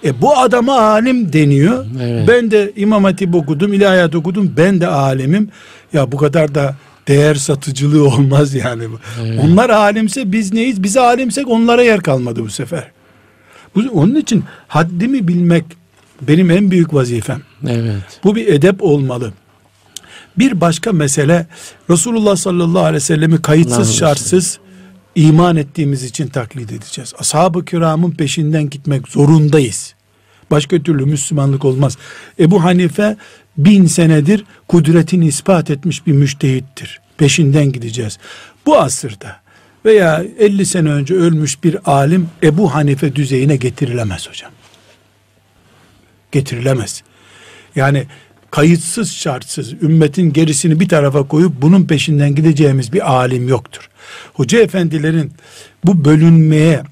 Speaker 2: e bu adama alim deniyor. Evet. Ben de İmam Hatip okudum, ilahiyat okudum. Ben de alimim. Ya bu kadar da değer satıcılığı olmaz yani. Evet. Onlar alimse biz neyiz? Biz alimsek onlara yer kalmadı bu sefer. Bu, onun için haddimi bilmek benim en büyük vazifem.
Speaker 1: Evet.
Speaker 2: Bu bir edep olmalı. Bir başka mesele Resulullah sallallahu aleyhi ve sellemi kayıtsız şartsız iman ettiğimiz için taklit edeceğiz. Ashab-ı kiramın peşinden gitmek zorundayız. Başka türlü Müslümanlık olmaz. Ebu Hanife bin senedir kudretini ispat etmiş bir müştehittir. Peşinden gideceğiz. Bu asırda veya 50 sene önce ölmüş bir alim Ebu Hanife düzeyine getirilemez hocam. Getirilemez. Yani kayıtsız şartsız ümmetin gerisini bir tarafa koyup bunun peşinden gideceğimiz bir alim yoktur. Hoca efendilerin bu bölünmeye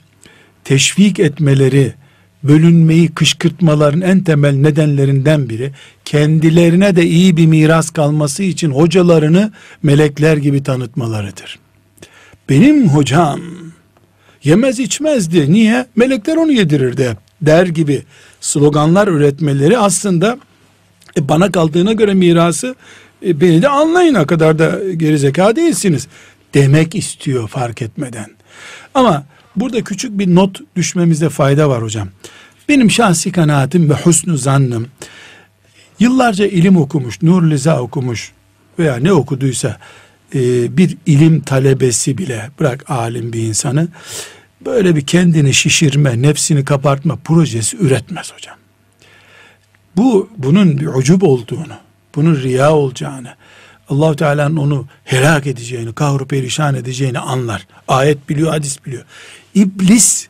Speaker 2: teşvik etmeleri, bölünmeyi kışkırtmaların en temel nedenlerinden biri kendilerine de iyi bir miras kalması için hocalarını melekler gibi tanıtmalarıdır. Benim hocam yemez içmezdi. Niye? Melekler onu yedirirdi der gibi sloganlar üretmeleri aslında e, bana kaldığına göre mirası e, beni de anlayın o kadar da gerizeka değilsiniz demek istiyor fark etmeden. Ama burada küçük bir not düşmemizde fayda var hocam. Benim şahsi kanaatim ve husnu zannım yıllarca ilim okumuş, Nur Liza okumuş veya ne okuduysa e, bir ilim talebesi bile bırak alim bir insanı böyle bir kendini şişirme, nefsini kapartma projesi üretmez hocam. Bu bunun bir ucub olduğunu, bunun riya olacağını, Allahu Teala'nın onu helak edeceğini, kahru perişan edeceğini anlar. Ayet biliyor, hadis biliyor. İblis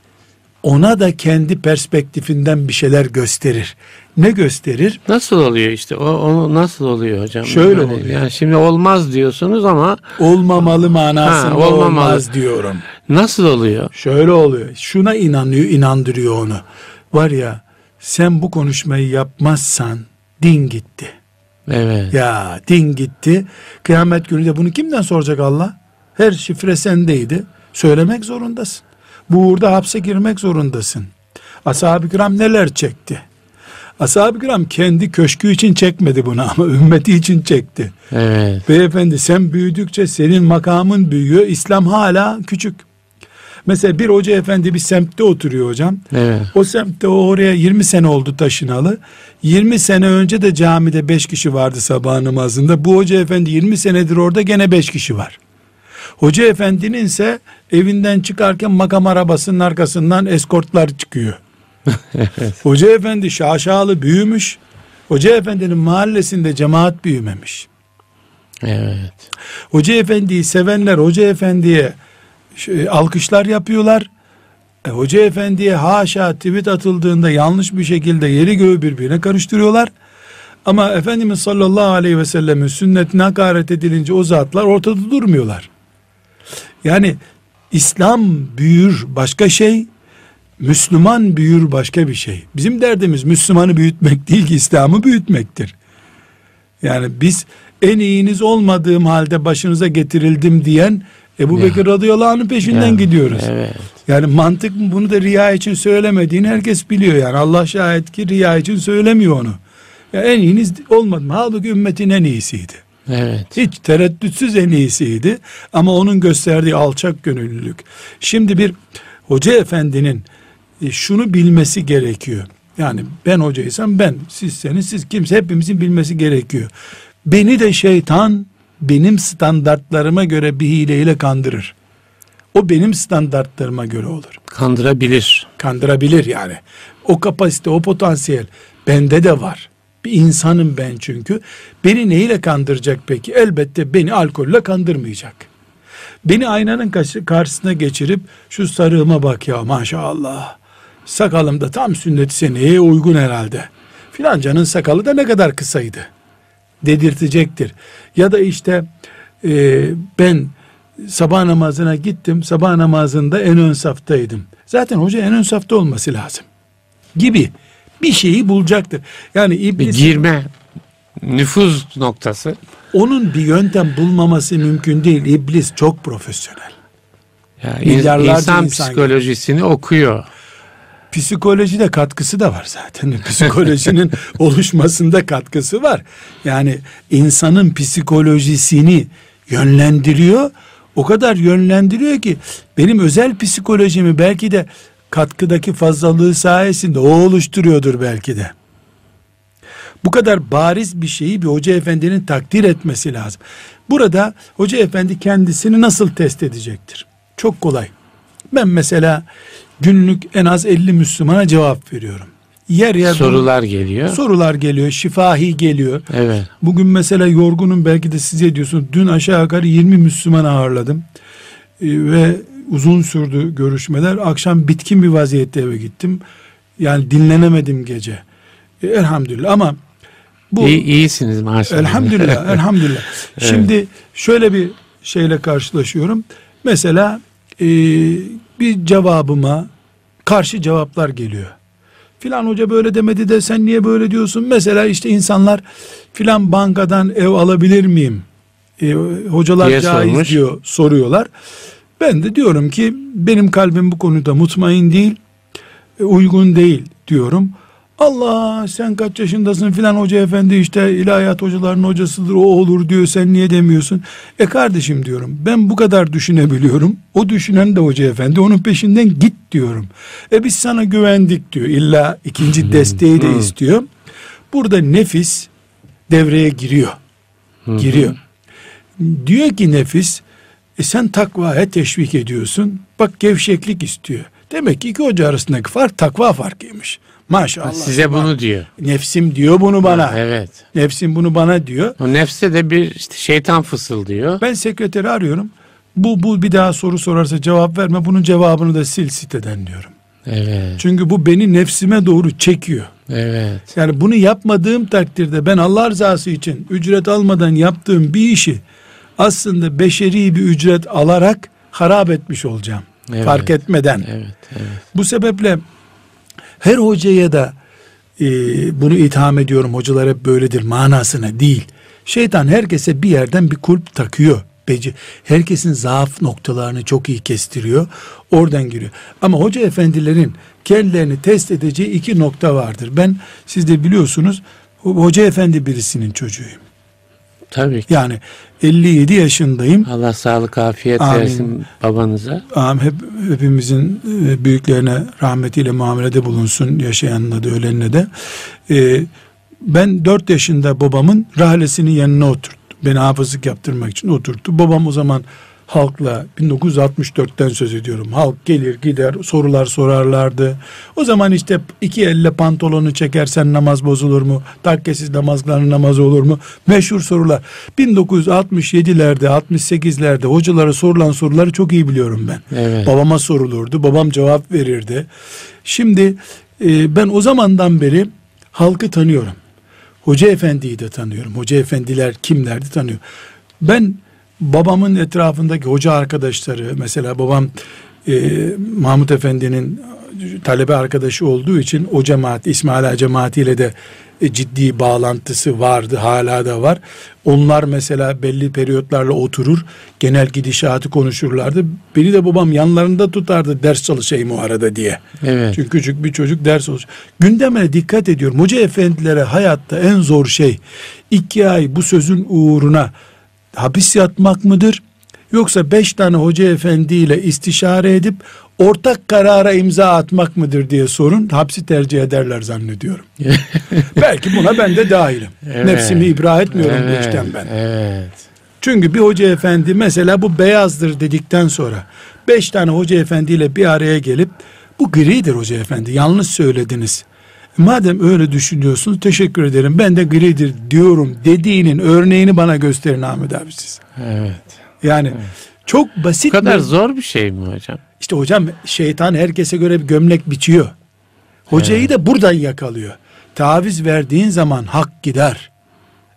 Speaker 2: ona da kendi perspektifinden bir şeyler gösterir. Ne gösterir?
Speaker 1: Nasıl oluyor işte? O, o nasıl oluyor hocam?
Speaker 2: Şöyle
Speaker 1: yani,
Speaker 2: oluyor.
Speaker 1: Yani şimdi olmaz diyorsunuz ama
Speaker 2: Olmamalı manasında
Speaker 1: Ha, olmamalı.
Speaker 2: olmaz diyorum.
Speaker 1: nasıl oluyor?
Speaker 2: Şöyle oluyor. Şuna inanıyor, inandırıyor onu. Var ya sen bu konuşmayı yapmazsan din gitti.
Speaker 1: Evet.
Speaker 2: Ya din gitti. Kıyamet günü de bunu kimden soracak Allah? Her şifre sendeydi. Söylemek zorundasın. Bu uğurda hapse girmek zorundasın. Ashab-ı kiram neler çekti? Ashab-ı kiram kendi köşkü için çekmedi bunu ama ümmeti için çekti.
Speaker 1: Evet.
Speaker 2: Beyefendi sen büyüdükçe senin makamın büyüyor. İslam hala küçük. Mesela bir hoca efendi bir semtte oturuyor hocam.
Speaker 1: Evet.
Speaker 2: O semtte o oraya 20 sene oldu taşınalı. 20 sene önce de camide 5 kişi vardı sabah namazında. Bu hoca efendi 20 senedir orada gene 5 kişi var. Hoca efendinin ise evinden çıkarken makam arabasının arkasından eskortlar çıkıyor. Hoca efendi şaşalı büyümüş. Hoca efendinin mahallesinde cemaat büyümemiş.
Speaker 1: Evet.
Speaker 2: Hoca efendiyi sevenler hoca efendiye şey, alkışlar yapıyorlar. E, hoca efendiye haşa tweet atıldığında yanlış bir şekilde yeri göğü birbirine karıştırıyorlar. Ama Efendimiz sallallahu aleyhi ve sellemin sünnetine hakaret edilince o zatlar ortada durmuyorlar. Yani İslam büyür başka şey, Müslüman büyür başka bir şey. Bizim derdimiz Müslümanı büyütmek değil ki İslam'ı büyütmektir. Yani biz en iyiniz olmadığım halde başınıza getirildim diyen Ebu
Speaker 1: Ya.
Speaker 2: Bekir radıyallahu anh'ın peşinden
Speaker 1: Ya,
Speaker 2: gidiyoruz.
Speaker 1: Evet.
Speaker 2: Yani mantık bunu da riya için söylemediğini herkes biliyor yani. Allah şahit ki riya için söylemiyor onu. Ya en iyiniz olmadı mı? Halbuki ümmetin en iyisiydi.
Speaker 1: Evet.
Speaker 2: Hiç tereddütsüz en iyisiydi. Ama onun gösterdiği alçak gönüllülük. Şimdi bir hoca efendinin e, şunu bilmesi gerekiyor. Yani ben hocaysam ben, sizseniz siz kimse hepimizin bilmesi gerekiyor. Beni de şeytan benim standartlarıma göre bir hileyle kandırır. O benim standartlarıma göre olur.
Speaker 1: Kandırabilir.
Speaker 2: Kandırabilir yani. O kapasite, o potansiyel bende de var. Bir insanım ben çünkü. Beni neyle kandıracak peki? Elbette beni alkolle kandırmayacak. Beni aynanın karşı- karşısına geçirip şu sarığıma bak ya maşallah. Sakalım da tam sünnet-i seneye uygun herhalde. Filancanın sakalı da ne kadar kısaydı. Dedirtecektir. Ya da işte e, ben sabah namazına gittim. Sabah namazında en ön saftaydım. Zaten hoca en ön safta olması lazım. Gibi bir şeyi bulacaktır. Yani
Speaker 1: Bir
Speaker 2: iblis
Speaker 1: girme nüfuz noktası.
Speaker 2: onun bir yöntem bulmaması mümkün değil. İblis çok profesyonel.
Speaker 1: Ya,
Speaker 2: Milyarlarca
Speaker 1: insan,
Speaker 2: insan
Speaker 1: psikolojisini okuyor.
Speaker 2: Psikolojide katkısı da var zaten. Psikolojinin oluşmasında katkısı var. Yani insanın psikolojisini yönlendiriyor. O kadar yönlendiriyor ki benim özel psikolojimi belki de katkıdaki fazlalığı sayesinde o oluşturuyordur belki de. Bu kadar bariz bir şeyi bir hoca efendinin takdir etmesi lazım. Burada hoca efendi kendisini nasıl test edecektir? Çok kolay. Ben mesela günlük en az 50 Müslümana cevap veriyorum. Yer yer
Speaker 1: Sorular geliyor.
Speaker 2: sorular geliyor, şifahi geliyor.
Speaker 1: Evet.
Speaker 2: Bugün mesela yorgunum belki de siz ediyorsunuz. Dün aşağı yukarı 20 Müslüman ağırladım. Ee, ve uzun sürdü görüşmeler. Akşam bitkin bir vaziyette eve gittim. Yani dinlenemedim gece. E, elhamdülillah ama
Speaker 1: Bu İyi, iyisiniz maşallah.
Speaker 2: Elhamdülillah, elhamdülillah. evet. Şimdi şöyle bir şeyle karşılaşıyorum. Mesela e, bir cevabıma karşı cevaplar geliyor. Filan hoca böyle demedi de sen niye böyle diyorsun? Mesela işte insanlar filan bankadan ev alabilir miyim? E, hocalar diye caiz sormuş. diyor soruyorlar. Ben de diyorum ki benim kalbim bu konuda mutmain değil, e, uygun değil diyorum. Allah sen kaç yaşındasın filan hoca efendi işte ilahiyat hocalarının hocasıdır o olur diyor sen niye demiyorsun? E kardeşim diyorum ben bu kadar düşünebiliyorum. O düşünen de hoca efendi onun peşinden git diyorum. E biz sana güvendik diyor. İlla ikinci hmm. desteği de hmm. istiyor. Burada nefis devreye giriyor. Giriyor. Diyor ki nefis e sen takvaya teşvik ediyorsun. Bak gevşeklik istiyor. Demek ki iki hoca arasındaki fark takva farkıymış. Maşallah.
Speaker 1: Size bunu diyor.
Speaker 2: Nefsim diyor bunu bana. Ha,
Speaker 1: evet.
Speaker 2: Nefsim bunu bana diyor.
Speaker 1: O nefse de bir işte şeytan fısıldıyor.
Speaker 2: Ben sekreteri arıyorum. Bu, bu bir daha soru sorarsa cevap verme. Bunun cevabını da sil siteden diyorum.
Speaker 1: Evet.
Speaker 2: Çünkü bu beni nefsime doğru çekiyor.
Speaker 1: Evet.
Speaker 2: Yani bunu yapmadığım takdirde ben Allah rızası için ücret almadan yaptığım bir işi aslında beşeri bir ücret alarak harap etmiş olacağım. Evet. Fark etmeden.
Speaker 1: Evet, evet.
Speaker 2: Bu sebeple her hocaya da e, bunu itham ediyorum hocalar hep böyledir manasına değil. Şeytan herkese bir yerden bir kulp takıyor. Beci, herkesin zaaf noktalarını çok iyi kestiriyor. Oradan giriyor. Ama hoca efendilerin kendilerini test edeceği iki nokta vardır. Ben siz de biliyorsunuz hoca efendi birisinin çocuğuyum.
Speaker 1: Tabii ki.
Speaker 2: Yani 57 yaşındayım.
Speaker 1: Allah sağlık afiyet Amin. versin babanıza.
Speaker 2: Amin. Hep, hepimizin e, büyüklerine rahmetiyle muamelede bulunsun. Yaşayanla da ölenle de. Ee, ben 4 yaşında babamın rahlesinin yanına oturttu. Beni hafızlık yaptırmak için oturttu. Babam o zaman halkla 1964'ten söz ediyorum. Halk gelir gider sorular sorarlardı. O zaman işte iki elle pantolonu çekersen namaz bozulur mu? Takkesiz namazların namazı olur mu? Meşhur sorular. 1967'lerde 68'lerde hocalara sorulan soruları çok iyi biliyorum ben.
Speaker 1: Evet.
Speaker 2: Babama sorulurdu. Babam cevap verirdi. Şimdi e, ben o zamandan beri halkı tanıyorum. Hoca efendiyi de tanıyorum. Hoca efendiler kimlerdi tanıyor. Ben babamın etrafındaki hoca arkadaşları mesela babam e, Mahmut Efendi'nin talebe arkadaşı olduğu için o cemaat İsmail Ağa cemaatiyle de e, ciddi bağlantısı vardı hala da var. Onlar mesela belli periyotlarla oturur genel gidişatı konuşurlardı. Beni de babam yanlarında tutardı ders çalışayım o arada diye.
Speaker 1: Evet.
Speaker 2: Çünkü küçük bir çocuk ders olacak. Gündemine dikkat ediyorum. Hoca efendilere hayatta en zor şey iki ay bu sözün uğruna hapis yatmak mıdır? Yoksa beş tane hoca efendiyle istişare edip ortak karara imza atmak mıdır diye sorun hapsi tercih ederler zannediyorum. Belki buna ben de dahilim. Evet. Nefsimi ibra etmiyorum evet. işten ben.
Speaker 1: Evet.
Speaker 2: Çünkü bir hoca efendi mesela bu beyazdır dedikten sonra beş tane hoca efendiyle bir araya gelip bu gridir hoca efendi yanlış söylediniz Madem öyle düşünüyorsunuz teşekkür ederim. Ben de gridir diyorum dediğinin örneğini bana gösterin Ahmet abi siz.
Speaker 1: Evet.
Speaker 2: Yani evet. çok basit.
Speaker 1: Bu kadar mi? zor bir şey mi hocam?
Speaker 2: İşte hocam şeytan herkese göre bir gömlek biçiyor. Hocayı evet. da buradan yakalıyor. Taviz verdiğin zaman hak gider.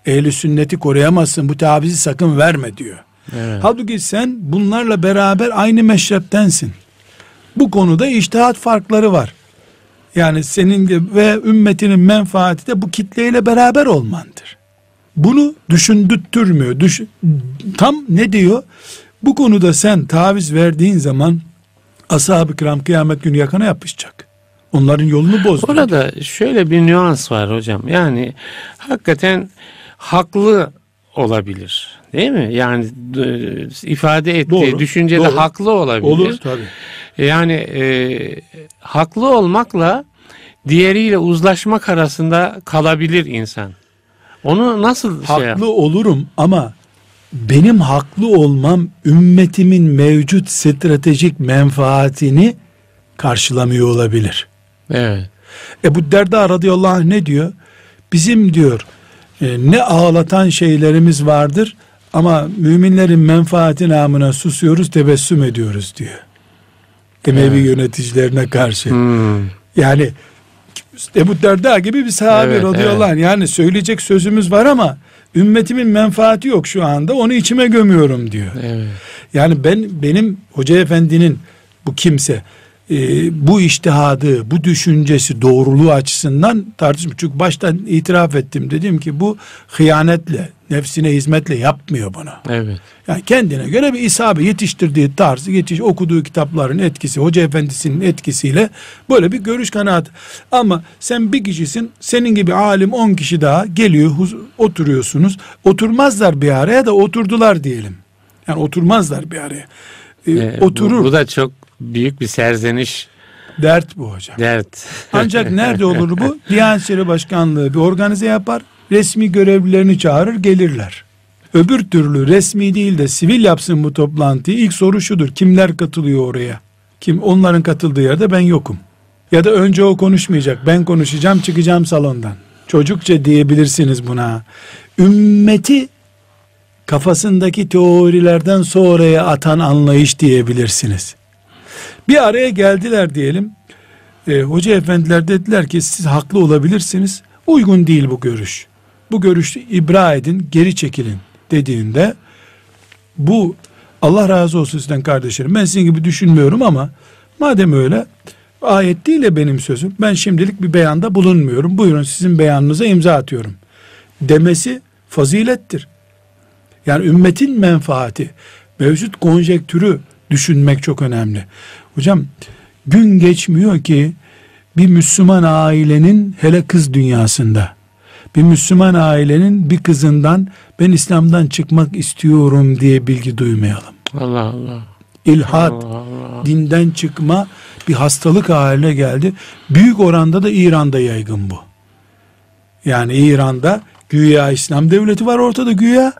Speaker 2: Ehli sünneti koruyamazsın. Bu tavizi sakın verme diyor. Evet. Halbuki sen bunlarla beraber aynı meşreptensin. Bu konuda iştihat farkları var. Yani senin ve ümmetinin menfaati de bu kitleyle beraber olmandır. Bunu düşündürtmüyor. Düş, tam ne diyor? Bu konuda sen taviz verdiğin zaman ashab-ı kiram kıyamet günü yakana yapışacak. Onların yolunu bozdu.
Speaker 1: Orada şöyle bir nüans var hocam. Yani hakikaten haklı olabilir. Değil mi? Yani ifade ettiği doğru, düşüncede doğru. haklı olabilir.
Speaker 2: Olur tabii.
Speaker 1: Yani e, haklı olmakla diğeriyle uzlaşmak arasında kalabilir insan. Onu nasıl
Speaker 2: haklı şey Haklı olurum ama benim haklı olmam ümmetimin mevcut stratejik menfaatini karşılamıyor olabilir.
Speaker 1: Evet.
Speaker 2: Ebu Derda radıyallahu anh ne diyor? Bizim diyor e, ne ağlatan şeylerimiz vardır ama müminlerin menfaati namına susuyoruz tebessüm ediyoruz diyor. Emevi evet. yöneticilerine karşı.
Speaker 1: Hmm.
Speaker 2: Yani Ebu Derda gibi bir sahabe
Speaker 1: Evet,
Speaker 2: radıyallahu anh. Yani söyleyecek sözümüz var ama ümmetimin menfaati yok şu anda. Onu içime gömüyorum diyor.
Speaker 1: Evet.
Speaker 2: Yani ben benim hoca efendinin bu kimse e, bu iştihadı, bu düşüncesi doğruluğu açısından tartışmış. Çünkü baştan itiraf ettim. Dedim ki bu hıyanetle, nefsine hizmetle yapmıyor bunu.
Speaker 1: Evet.
Speaker 2: Yani kendine göre bir isabe yetiştirdiği tarzı, yetiş, okuduğu kitapların etkisi, hoca efendisinin etkisiyle böyle bir görüş kanaat. Ama sen bir kişisin, senin gibi alim on kişi daha geliyor, oturuyorsunuz. Oturmazlar bir araya da oturdular diyelim. Yani oturmazlar bir araya. Ee,
Speaker 1: Ee,
Speaker 2: oturur.
Speaker 1: Bu, bu da çok büyük bir serzeniş,
Speaker 2: Dert bu hocam.
Speaker 1: dert.
Speaker 2: Ancak nerede olur bu? Diyanet İşleri Başkanlığı bir organize yapar. Resmi görevlilerini çağırır gelirler. Öbür türlü resmi değil de sivil yapsın bu toplantıyı. İlk soru şudur. Kimler katılıyor oraya? Kim onların katıldığı yerde ben yokum. Ya da önce o konuşmayacak. Ben konuşacağım çıkacağım salondan. Çocukça diyebilirsiniz buna. Ümmeti kafasındaki teorilerden sonraya atan anlayış diyebilirsiniz. Bir araya geldiler diyelim. E, hoca efendiler dediler ki siz haklı olabilirsiniz. Uygun değil bu görüş. Bu görüşü ibra edin, geri çekilin dediğinde bu Allah razı olsun sizden kardeşlerim. Ben sizin gibi düşünmüyorum ama madem öyle ayet değil de benim sözüm. Ben şimdilik bir beyanda bulunmuyorum. Buyurun sizin beyanınıza imza atıyorum. Demesi fazilettir. Yani ümmetin menfaati, mevcut konjektürü düşünmek çok önemli. Hocam gün geçmiyor ki bir Müslüman ailenin hele kız dünyasında bir Müslüman ailenin bir kızından ben İslam'dan çıkmak istiyorum diye bilgi duymayalım.
Speaker 1: Allah Allah.
Speaker 2: İlhat,
Speaker 1: Allah Allah.
Speaker 2: dinden çıkma bir hastalık haline geldi. Büyük oranda da İran'da yaygın bu. Yani İran'da güya İslam devleti var ortada güya.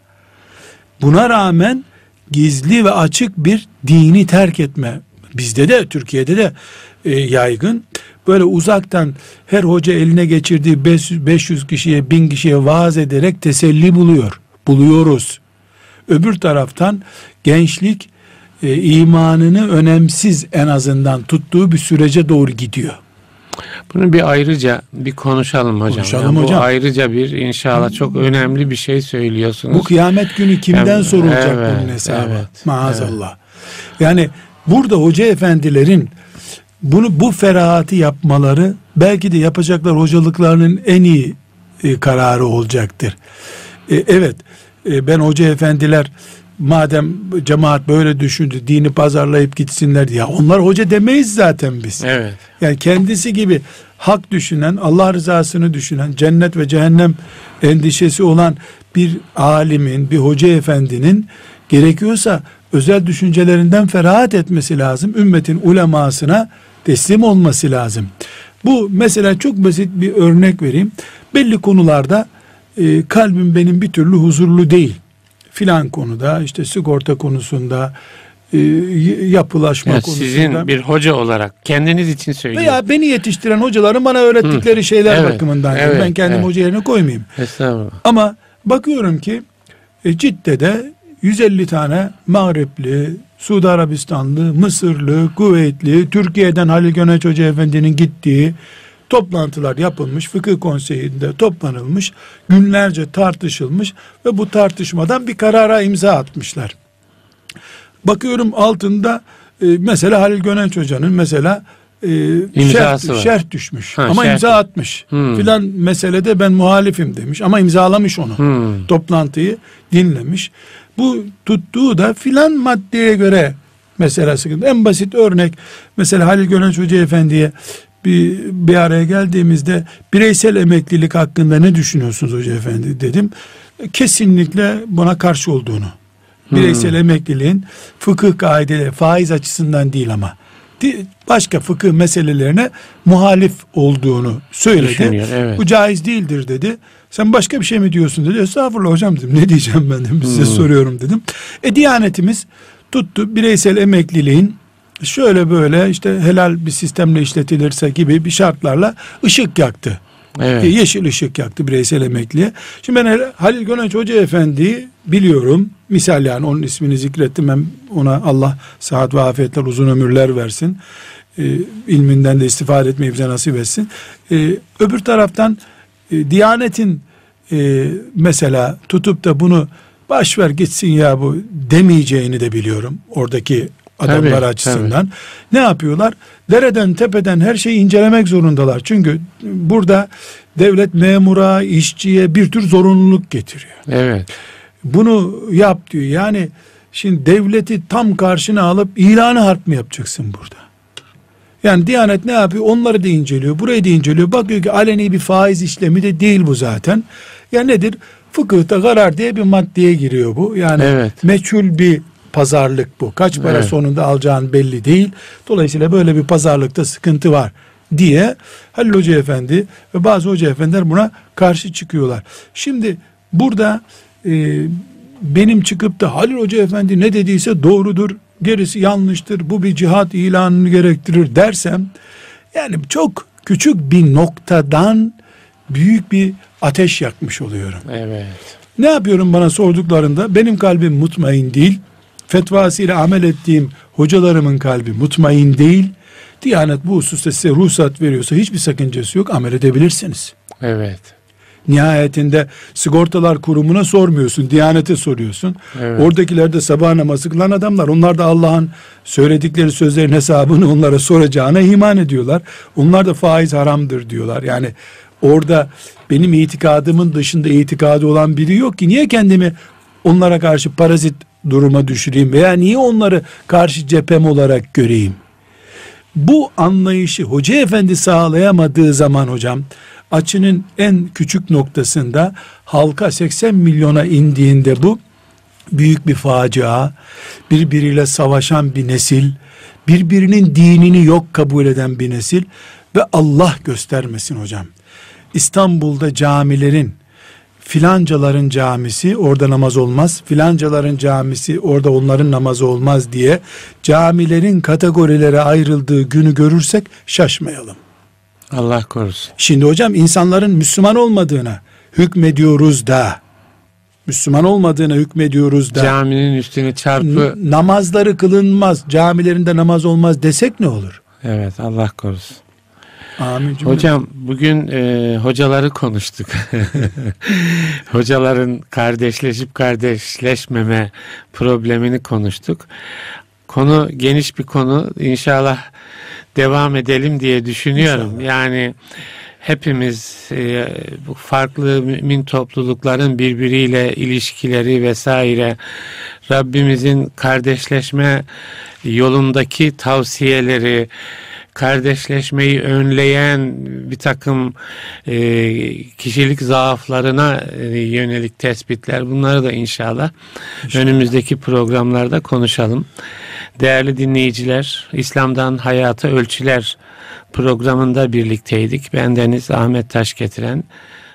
Speaker 2: Buna rağmen gizli ve açık bir dini terk etme. Bizde de Türkiye'de de e, yaygın. Böyle uzaktan her hoca eline geçirdiği 500, 500 kişiye 1000 kişiye vaaz ederek teselli buluyor. Buluyoruz. Öbür taraftan gençlik e, imanını önemsiz en azından tuttuğu bir sürece doğru gidiyor.
Speaker 1: Bunu bir ayrıca bir konuşalım hocam.
Speaker 2: Konuşalım
Speaker 1: Yani bu
Speaker 2: hocam.
Speaker 1: ayrıca bir inşallah çok önemli bir şey söylüyorsunuz.
Speaker 2: Bu kıyamet günü kimden
Speaker 1: Evet,
Speaker 2: sorulacak
Speaker 1: evet,
Speaker 2: bunun hesabı?
Speaker 1: evet,
Speaker 2: Maazallah. Yani burada hoca efendilerin bunu bu ferahatı yapmaları belki de yapacaklar hocalıklarının en iyi e, kararı olacaktır. E, evet e, ben hoca efendiler madem cemaat böyle düşündü dini pazarlayıp gitsinler diye. Ya onlar hoca demeyiz zaten biz.
Speaker 1: Evet.
Speaker 2: Yani kendisi gibi hak düşünen, Allah rızasını düşünen, cennet ve cehennem endişesi olan bir alimin, bir hoca efendinin gerekiyorsa özel düşüncelerinden ferahat etmesi lazım. Ümmetin ulemasına teslim olması lazım. Bu mesela çok basit bir örnek vereyim. Belli konularda e, kalbim benim bir türlü huzurlu değil. Filan konuda işte sigorta konusunda, e, yapılaşma
Speaker 1: Yani
Speaker 2: konusunda.
Speaker 1: sizin bir hoca olarak kendiniz için söylüyorum.
Speaker 2: Veya beni yetiştiren hocaların bana öğrettikleri şeyler
Speaker 1: Evet,
Speaker 2: bakımından.
Speaker 1: evet,
Speaker 2: ben kendim
Speaker 1: evet.
Speaker 2: hoca yerine koymayayım.
Speaker 1: Estağfurullah.
Speaker 2: Ama bakıyorum ki e, Cidde'de 150 tane Mağripli, Suudi Arabistanlı, Mısırlı, Kuveytli, Türkiye'den Halil Göneç Hoca Efendi'nin gittiği toplantılar yapılmış, fıkıh konseyinde toplanılmış, günlerce tartışılmış ve bu tartışmadan bir karara imza atmışlar. Bakıyorum altında e, mesela Halil Gönenç Hoca'nın mesela e, şerh düşmüş
Speaker 1: Ha,
Speaker 2: ama
Speaker 1: şerh.
Speaker 2: imza atmış.
Speaker 1: Hmm.
Speaker 2: Filan meselede ben muhalifim demiş ama imzalamış onu.
Speaker 1: Hmm.
Speaker 2: Toplantıyı dinlemiş. Bu tuttuğu da filan maddeye göre mesela sıkıntı. En basit örnek mesela Halil Gönenç Hoca Efendi'ye bir, bir araya geldiğimizde bireysel emeklilik hakkında ne düşünüyorsunuz Hoca Efendi dedim. Kesinlikle buna karşı olduğunu. Bireysel emekliliğin fıkıh kaideleri faiz açısından değil ama başka fıkıh meselelerine muhalif olduğunu söyledi.
Speaker 1: Düşünüyor, evet.
Speaker 2: Bu caiz değildir dedi. Sen başka bir şey mi diyorsun dedi. Estağfurullah hocam dedim. Ne diyeceğim ben dedim. Size soruyorum dedim. E Diyanetimiz tuttu bireysel emekliliğin şöyle böyle işte helal bir sistemle işletilirse gibi bir şartlarla ışık yaktı.
Speaker 1: Evet.
Speaker 2: Yeşil ışık yaktı bireysel emekliye. Şimdi ben Halil Gönenç Hoca Efendi'yi biliyorum. Misal yani onun ismini zikrettim. Ben ona Allah sıhhat ve afiyetler uzun ömürler versin. e, ilminden de istifade etmeyi bize nasip etsin. E, öbür taraftan e, Diyanet'in e, mesela tutup da bunu baş ver gitsin ya bu demeyeceğini de biliyorum. Oradaki adamlar tabii, açısından. Tabii. Ne yapıyorlar? Dereden tepeden her şeyi incelemek zorundalar. Çünkü burada devlet memura, işçiye bir tür zorunluluk getiriyor.
Speaker 1: Evet.
Speaker 2: Bunu yap diyor. Yani şimdi devleti tam karşına alıp ilanı harp mı yapacaksın burada? Yani Diyanet ne yapıyor? Onları da inceliyor. Burayı da inceliyor. Bakıyor ki aleni bir faiz işlemi de değil bu zaten. Ya nedir? Fıkıhta karar diye bir maddeye giriyor bu. Yani evet. meçhul bir pazarlık bu. Kaç para evet. sonunda alacağın belli değil. Dolayısıyla böyle bir pazarlıkta sıkıntı var diye Halil Hoca Efendi ve bazı hoca efendiler buna karşı çıkıyorlar. Şimdi burada e, benim çıkıp da Halil Hoca Efendi ne dediyse doğrudur, gerisi yanlıştır, bu bir cihat ilanını gerektirir dersem yani çok küçük bir noktadan büyük bir ateş yakmış oluyorum.
Speaker 1: Evet.
Speaker 2: Ne yapıyorum bana sorduklarında benim kalbim mutmain değil. Fetvasıyla amel ettiğim hocalarımın kalbi mutmain değil. Diyanet bu hususta size ruhsat veriyorsa hiçbir sakıncası yok amel edebilirsiniz.
Speaker 1: Evet.
Speaker 2: Nihayetinde sigortalar kurumuna sormuyorsun, Diyanete soruyorsun. Evet. Oradakiler de sabah namazı kılan adamlar. Onlar da Allah'ın söyledikleri sözlerin hesabını onlara soracağına iman ediyorlar. Onlar da faiz haramdır diyorlar. Yani orada benim itikadımın dışında itikadı olan biri yok ki. Niye kendimi onlara karşı parazit duruma düşüreyim veya niye onları karşı cephem olarak göreyim? Bu anlayışı hoca efendi sağlayamadığı zaman hocam açının en küçük noktasında halka 80 milyona indiğinde bu büyük bir facia, birbiriyle savaşan bir nesil, birbirinin dinini yok kabul eden bir nesil ve Allah göstermesin hocam. İstanbul'da camilerin filancaların camisi orada namaz olmaz, filancaların camisi orada onların namazı olmaz diye camilerin kategorilere ayrıldığı günü görürsek şaşmayalım.
Speaker 1: Allah korusun.
Speaker 2: Şimdi hocam insanların Müslüman olmadığına hükmediyoruz da Müslüman olmadığına hükmediyoruz da
Speaker 1: caminin üstüne çarpı
Speaker 2: namazları kılınmaz, camilerinde namaz olmaz desek ne olur?
Speaker 1: Evet Allah korusun.
Speaker 2: Amin.
Speaker 1: Hocam bugün e, hocaları konuştuk. Hocaların kardeşleşip kardeşleşmeme problemini konuştuk. Konu geniş bir konu. İnşallah devam edelim diye düşünüyorum. İnşallah. Yani hepimiz e, bu farklı mümin toplulukların birbiriyle ilişkileri vesaire Rabbimizin kardeşleşme yolundaki tavsiyeleri kardeşleşmeyi önleyen bir takım e, kişilik zaaflarına e, yönelik tespitler bunları da inşallah, inşallah önümüzdeki programlarda konuşalım. Değerli dinleyiciler, İslam'dan Hayata Ölçüler programında birlikteydik. Ben Deniz Ahmet Taş getiren